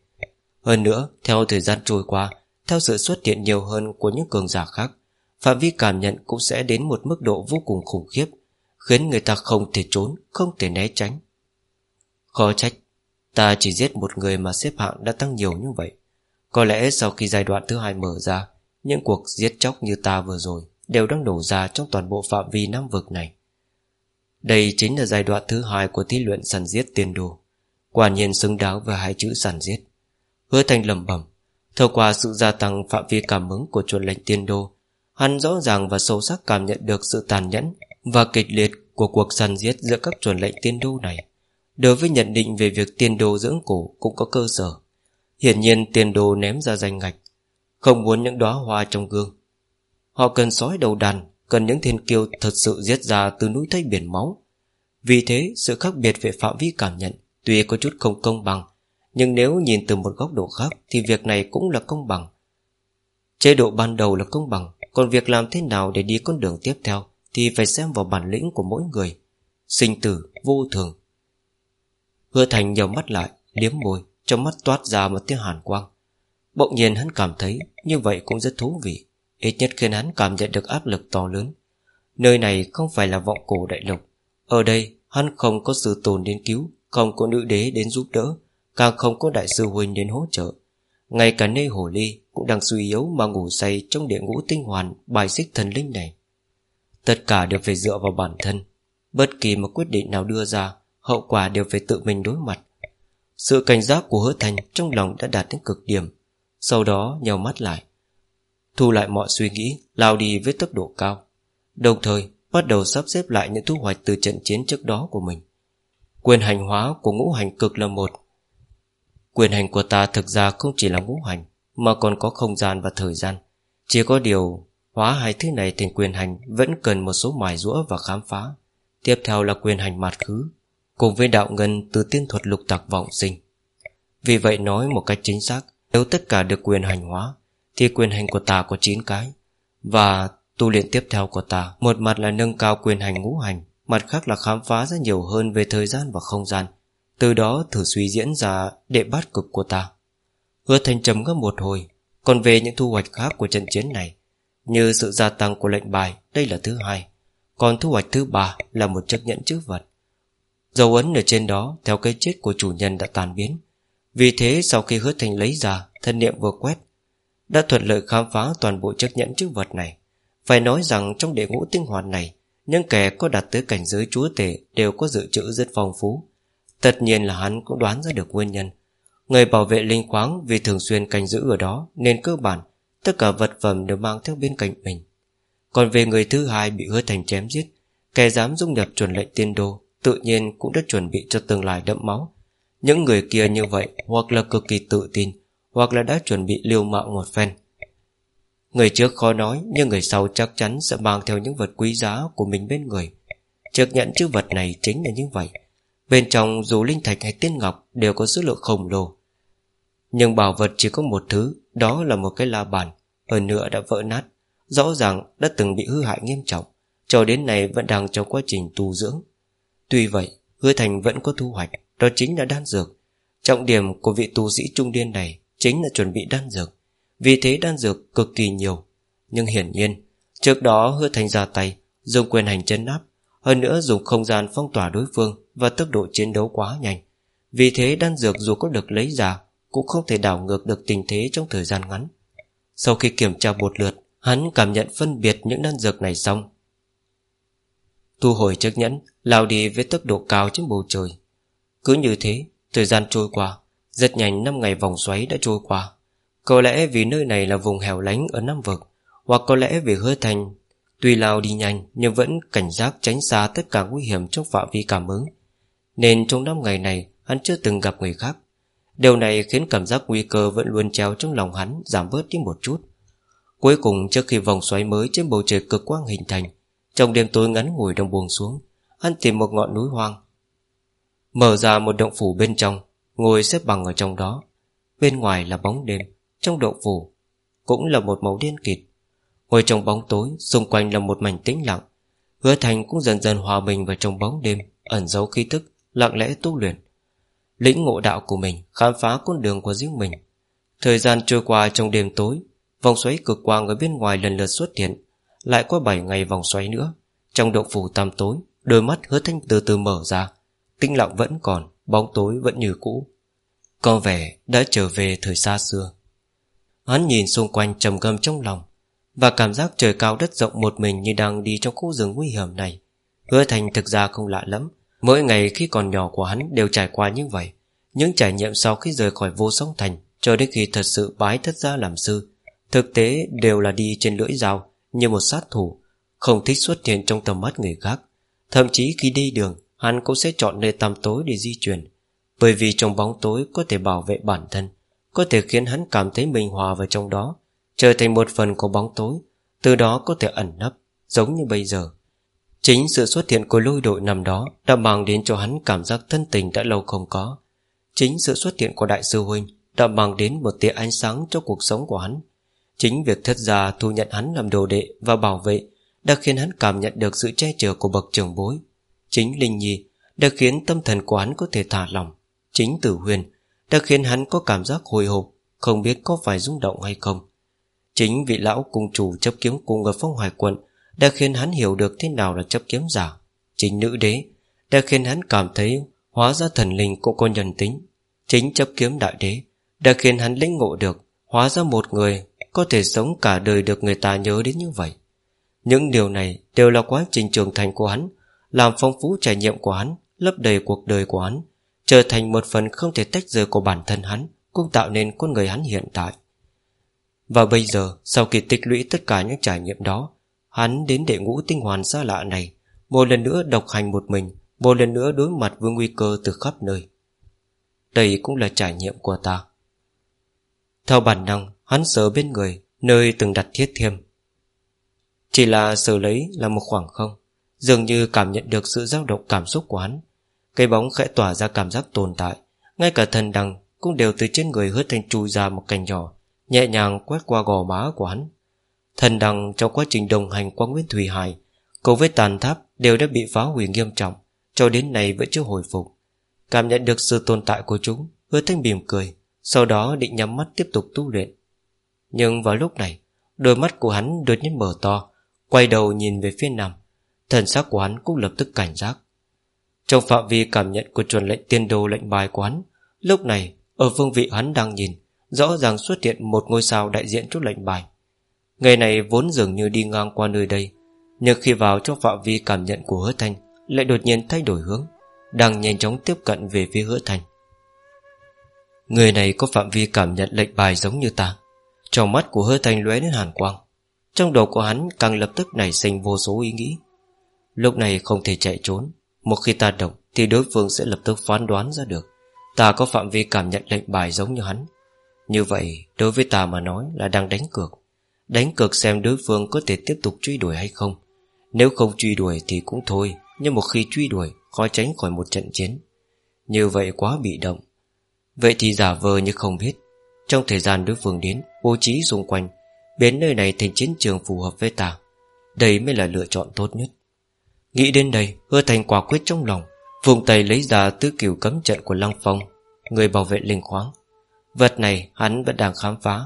Hơn nữa, Theo thời gian trôi qua, Theo sự xuất hiện nhiều hơn của những cường giả khác, Phạm vi cảm nhận cũng sẽ đến một mức độ vô cùng khủng khiếp, Khiến người ta không thể trốn, Không thể né tránh. Khó trách, Ta chỉ giết một người mà xếp hạng đã tăng nhiều như vậy. Có lẽ sau khi giai đoạn thứ hai mở ra, Những cuộc giết chóc như ta vừa rồi Đều đang đổ ra trong toàn bộ phạm vi nam vực này. Đây chính là giai đoạn thứ hai Của thí luyện săn giết tiên đồ Quả nhiên xứng đáng với hai chữ săn giết. Hứa thanh lầm bẩm, Thông qua sự gia tăng phạm vi cảm ứng Của chuẩn lệnh tiên đô, Hắn rõ ràng và sâu sắc cảm nhận được sự tàn nhẫn Và kịch liệt của cuộc săn giết Giữa các chuẩn lệnh tiên đô này. Đối với nhận định về việc tiên đô dưỡng cổ Cũng có cơ sở. Hiển nhiên tiên đô ném ra danh ngạch, Không muốn những đóa hoa trong gương. Họ cần sói đầu đàn Cần những thiên kiêu thật sự giết ra Từ núi thây biển máu. Vì thế sự khác biệt về phạm vi cảm nhận Tuy có chút không công bằng Nhưng nếu nhìn từ một góc độ khác Thì việc này cũng là công bằng. Chế độ ban đầu là công bằng Còn việc làm thế nào để đi con đường tiếp theo Thì phải xem vào bản lĩnh của mỗi người Sinh tử, vô thường. Hứa thành nhầm mắt lại Liếm môi, trong mắt toát ra một tiếng hàn quang. Bỗng nhiên hắn cảm thấy Như vậy cũng rất thú vị. Ít nhất khiến hắn cảm nhận được áp lực to lớn. Nơi này không phải là vọng cổ đại lục. Ở đây, hắn không có sự tồn đến cứu, Không có nữ đế đến giúp đỡ, Càng không có đại sư huynh đến hỗ trợ. Ngay cả nê hồ ly Cũng đang suy yếu mà ngủ say Trong địa ngũ tinh hoàn bài xích thần linh này. Tất cả đều phải dựa vào bản thân. Bất kỳ một quyết định nào đưa ra, Hậu quả đều phải tự mình đối mặt. Sự cảnh giác của hứa thành Trong lòng đã đạt đến cực điểm. Sau đó nhau mắt lại. Thu lại mọi suy nghĩ, Lao đi với tốc độ cao. Đồng thời, bắt đầu sắp xếp lại những thu hoạch Từ trận chiến trước đó của mình. Quyền hành hóa của ngũ hành cực là một. Quyền hành của ta thực ra không chỉ là ngũ hành, Mà còn có không gian và thời gian. Chỉ có điều Hóa hai thứ này thành quyền hành, Vẫn cần một số mài rũa và khám phá. Tiếp theo là quyền hành mạt khứ, Cùng với đạo ngân từ tiên thuật lục tạc vọng sinh. Vì vậy nói một cách chính xác, Nếu tất cả được quyền hành hóa thì quyền hành của ta có 9 cái. Và tu luyện tiếp theo của ta, Một mặt là nâng cao quyền hành ngũ hành, Mặt khác là khám phá ra nhiều hơn về thời gian và không gian, Từ đó thử suy diễn ra đệ bát cực của ta. Hứa thành trầm ngâm một hồi, Còn về những thu hoạch khác của trận chiến này, Như sự gia tăng của lệnh bài, Đây là thứ hai. Còn thu hoạch thứ ba là một chiếc nhẫn chữ vật. Dấu ấn ở trên đó, Theo cái chết của chủ nhân đã tàn biến. Vì thế sau khi hứa thành lấy ra, Thân niệm vừa quét đã thuận lợi khám phá toàn bộ chiếc nhẫn chữ vật này. Phải nói rằng trong đệ ngũ tinh hoàn này, Những kẻ có đạt tới cảnh giới chúa tể Đều có dự trữ rất phong phú. Tất nhiên là hắn cũng đoán ra được nguyên nhân. Người bảo vệ linh khoáng Vì thường xuyên canh giữ ở đó Nên cơ bản, Tất cả vật phẩm đều mang theo bên cạnh mình. Còn về người thứ hai bị hứa thành chém giết, Kẻ dám dung nhập chuẩn lệnh tiên đô Tự nhiên cũng đã chuẩn bị cho tương lai đẫm máu. Những người kia như vậy Hoặc là cực kỳ tự tin hoặc là đã chuẩn bị liều mạng một phen. Người trước khó nói, Nhưng người sau chắc chắn sẽ mang theo những vật quý giá Của mình bên người. Trước nhận chữ vật này chính là như vậy. Bên trong dù linh thạch hay tiên ngọc Đều có số lượng khổng lồ. Nhưng bảo vật chỉ có một thứ, Đó là một cái la bàn, Hơn nữa đã vỡ nát, Rõ ràng đã từng bị hư hại nghiêm trọng, Cho đến nay vẫn đang trong quá trình tu dưỡng. Tuy vậy, Hứa Thành vẫn có thu hoạch, Đó chính là đan dược. Trọng điểm của vị tu sĩ trung điên này Chính là chuẩn bị đan dược. Vì thế đan dược cực kỳ nhiều. Nhưng hiển nhiên, Trước đó Hứa Thành ra tay, Dùng quyền hành chân áp, Hơn nữa dùng không gian phong tỏa đối phương Và tốc độ chiến đấu quá nhanh. Vì thế đan dược dù có được lấy ra, Cũng không thể đảo ngược được tình thế trong thời gian ngắn. Sau khi kiểm tra một lượt, Hắn cảm nhận phân biệt những đan dược này xong. Thu hồi chiếc nhẫn, Lao đi với tốc độ cao trên bầu trời. Cứ như thế, Thời gian trôi qua rất nhanh năm ngày vòng xoáy đã trôi qua. Có lẽ vì nơi này là vùng hẻo lánh ở Nam Vực, Hoặc có lẽ vì hứa thành. Tuy lao đi nhanh, Nhưng vẫn cảnh giác tránh xa tất cả nguy hiểm Trong phạm vi cảm ứng. Nên trong năm ngày này, Hắn chưa từng gặp người khác. Điều này khiến cảm giác nguy cơ vẫn luôn treo trong lòng hắn, Giảm bớt đi một chút. Cuối cùng, trước khi vòng xoáy mới trên bầu trời cực quang hình thành, Trong đêm tối ngắn ngủi đồng buồn xuống, Hắn tìm một ngọn núi hoang, Mở ra một động phủ bên trong. Ngồi xếp bằng ở trong đó. Bên ngoài là bóng đêm, Trong độ phủ, Cũng là một màu đen kịt. Ngồi trong bóng tối, Xung quanh là một mảnh tĩnh lặng. Hứa thành cũng dần dần hòa mình vào trong bóng đêm, Ẩn giấu khí tức, Lặng lẽ tu luyện. Lĩnh ngộ đạo của mình, Khám phá con đường của riêng mình. Thời gian trôi qua trong đêm tối, Vòng xoáy cực quang ở bên ngoài lần lượt xuất hiện, Lại qua 7 ngày vòng xoáy nữa. Trong động phủ tam tối, Đôi mắt hứa thanh từ từ mở ra Tinh lặng vẫn còn. Bóng tối vẫn như cũ. Có vẻ đã trở về thời xa xưa. Hắn nhìn xung quanh trầm ngâm trong lòng Và cảm giác trời cao đất rộng một mình Như đang đi trong khu rừng nguy hiểm này. Hứa thành thực ra không lạ lắm. Mỗi ngày khi còn nhỏ của hắn đều trải qua như vậy. Những trải nghiệm sau khi rời khỏi vô song thành Cho đến khi thật sự bái thất gia làm sư, Thực tế đều là đi trên lưỡi dao Như một sát thủ, Không thích xuất hiện trong tầm mắt người khác. Thậm chí khi đi đường Hắn cũng sẽ chọn nơi tăm tối để di chuyển, Bởi vì trong bóng tối có thể bảo vệ bản thân, Có thể khiến hắn cảm thấy mình hòa vào trong đó, Trở thành một phần của bóng tối, Từ đó có thể ẩn nấp, Giống như bây giờ. Chính sự xuất hiện của lôi đội nằm đó Đã mang đến cho hắn cảm giác thân tình đã lâu không có. Chính sự xuất hiện của đại sư huynh Đã mang đến một tia ánh sáng cho cuộc sống của hắn. Chính việc thất gia thu nhận hắn làm đồ đệ và bảo vệ đã khiến hắn cảm nhận được sự che chở của bậc trưởng bối. Chính Linh Nhi đã khiến tâm thần của hắn có thể thả lỏng. Chính Tử Huyền đã khiến hắn có cảm giác hồi hộp, không biết có phải rung động hay không. Chính vị lão cung chủ chấp kiếm cùng ở phong hoài quận đã khiến hắn hiểu được thế nào là chấp kiếm giả. Chính nữ đế đã khiến hắn cảm thấy hóa ra thần linh cũng có nhân tính. Chính chấp kiếm đại đế đã khiến hắn lĩnh ngộ được hóa ra một người có thể sống cả đời được người ta nhớ đến như vậy. Những điều này đều là quá trình trưởng thành của hắn, làm phong phú trải nghiệm của hắn, lấp đầy cuộc đời của hắn, trở thành một phần không thể tách rời của bản thân hắn, cũng tạo nên con người hắn hiện tại. Và bây giờ, sau khi tích lũy tất cả những trải nghiệm đó, hắn đến đệ ngũ tinh hoàn xa lạ này, một lần nữa độc hành một mình, một lần nữa đối mặt với nguy cơ từ khắp nơi. Đây cũng là trải nghiệm của ta. Theo bản năng, Hắn sờ bên người Nơi từng đặt thiết thiêm Chỉ là sờ lấy là một khoảng không Dường như cảm nhận được sự dao động cảm xúc của hắn. Cây bóng khẽ tỏa ra cảm giác tồn tại. Ngay cả thần đằng Cũng đều từ trên người hớt thanh chui ra một cành nhỏ, Nhẹ nhàng quét qua gò má của hắn. Thần đằng trong quá trình đồng hành qua Nguyễn Thủy Hải, Cùng với tàn tháp đều đã bị phá hủy nghiêm trọng, Cho đến nay vẫn chưa hồi phục. Cảm nhận được sự tồn tại của chúng Hứa thanh mỉm cười, Sau đó định nhắm mắt tiếp tục tu luyện. Nhưng vào lúc này, Đôi mắt của hắn đột nhiên mở to, Quay đầu nhìn về phía nam. Thần sắc của hắn cũng lập tức cảnh giác. Trong phạm vi cảm nhận của chuẩn lệnh tiên đồ lệnh bài của hắn, Lúc này, Ở phương vị hắn đang nhìn, Rõ ràng xuất hiện một ngôi sao đại diện chút lệnh bài. Người này vốn dường như đi ngang qua nơi đây, Nhưng khi vào trong phạm vi cảm nhận của hứa thanh, Lại đột nhiên thay đổi hướng, Đang nhanh chóng tiếp cận về phía hứa thanh. Người này có phạm vi cảm nhận lệnh bài giống như ta. Trong mắt của hứa thanh lóe đến hàn quang. Trong đầu của hắn càng lập tức nảy sinh vô số ý nghĩ. Lúc này không thể chạy trốn. Một khi ta động, Thì đối phương sẽ lập tức phán đoán ra được. Ta có phạm vi cảm nhận lệnh bài giống như hắn. Như vậy, đối với ta mà nói là đang đánh cược. Đánh cược xem đối phương có thể tiếp tục truy đuổi hay không. Nếu không truy đuổi thì cũng thôi, Nhưng một khi truy đuổi, Khó tránh khỏi một trận chiến. Như vậy quá bị động. Vậy thì giả vờ như không biết. Trong thời gian đối phương đến, Bố trí xung quanh Biến nơi này thành chiến trường phù hợp với ta. Đây mới là lựa chọn tốt nhất. Nghĩ đến đây, Hứa thành quả quyết trong lòng Vùng tay lấy ra tứ kiểu cấm trận của Lăng Phong, Người bảo vệ linh khoáng. Vật này hắn vẫn đang khám phá,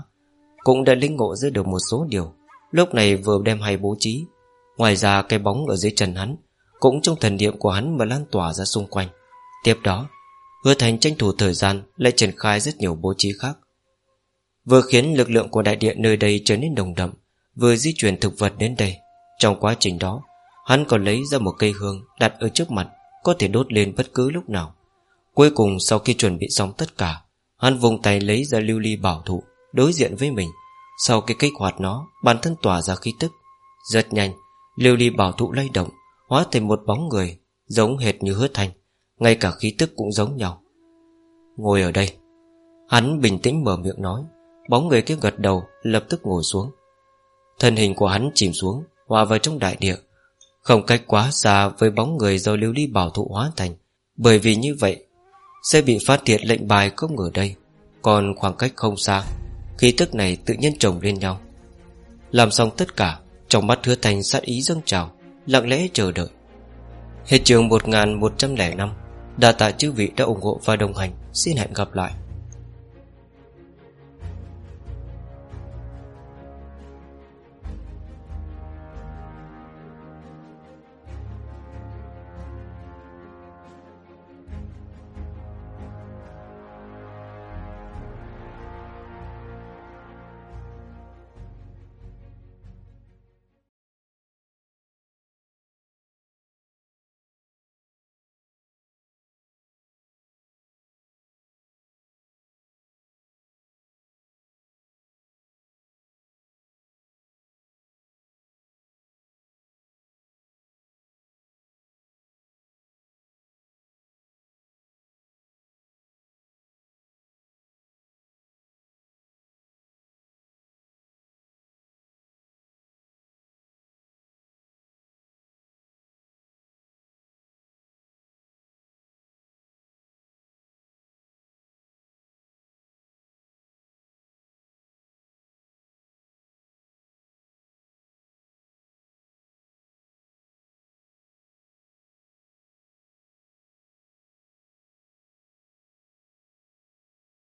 Cũng đã linh ngộ giữ được một số điều. Lúc này vừa đem hay bố trí, Ngoài ra cái bóng ở dưới trần hắn, Cũng trong thần niệm của hắn mà lan tỏa ra xung quanh. Tiếp đó, Hứa thành tranh thủ thời gian Lại triển khai rất nhiều bố trí khác. Vừa khiến lực lượng của đại địa nơi đây trở nên đồng đậm, Vừa di chuyển thực vật đến đây. Trong quá trình đó Hắn còn lấy ra một cây hương đặt ở trước mặt, Có thể đốt lên bất cứ lúc nào. Cuối cùng, sau khi chuẩn bị xong tất cả, Hắn vùng tay lấy ra lưu ly bảo thụ Đối diện với mình. Sau khi kích hoạt nó, Bản thân tỏa ra khí tức. Rất nhanh, Lưu ly bảo thụ lay động, Hóa thành một bóng người, Giống hệt như hứa thành. Ngay cả khí tức cũng giống nhau. Ngồi ở đây. Hắn bình tĩnh mở miệng nói. Bóng người kia gật đầu, lập tức ngồi xuống. Thân hình của hắn chìm xuống, Hòa vào trong đại địa. Không cách quá xa với bóng người do lưu ly bảo thụ hóa thành. Bởi vì như vậy, Sẽ bị phát hiện lệnh bài không ở đây. Còn khoảng cách không xa, Khí tức này tự nhiên chồng lên nhau. Làm xong tất cả, Trong mắt hứa thành sát ý dâng trào, Lặng lẽ chờ đợi. Hết trường 1105 Đà tạ chư vị đã ủng hộ và đồng hành. Xin hẹn gặp lại.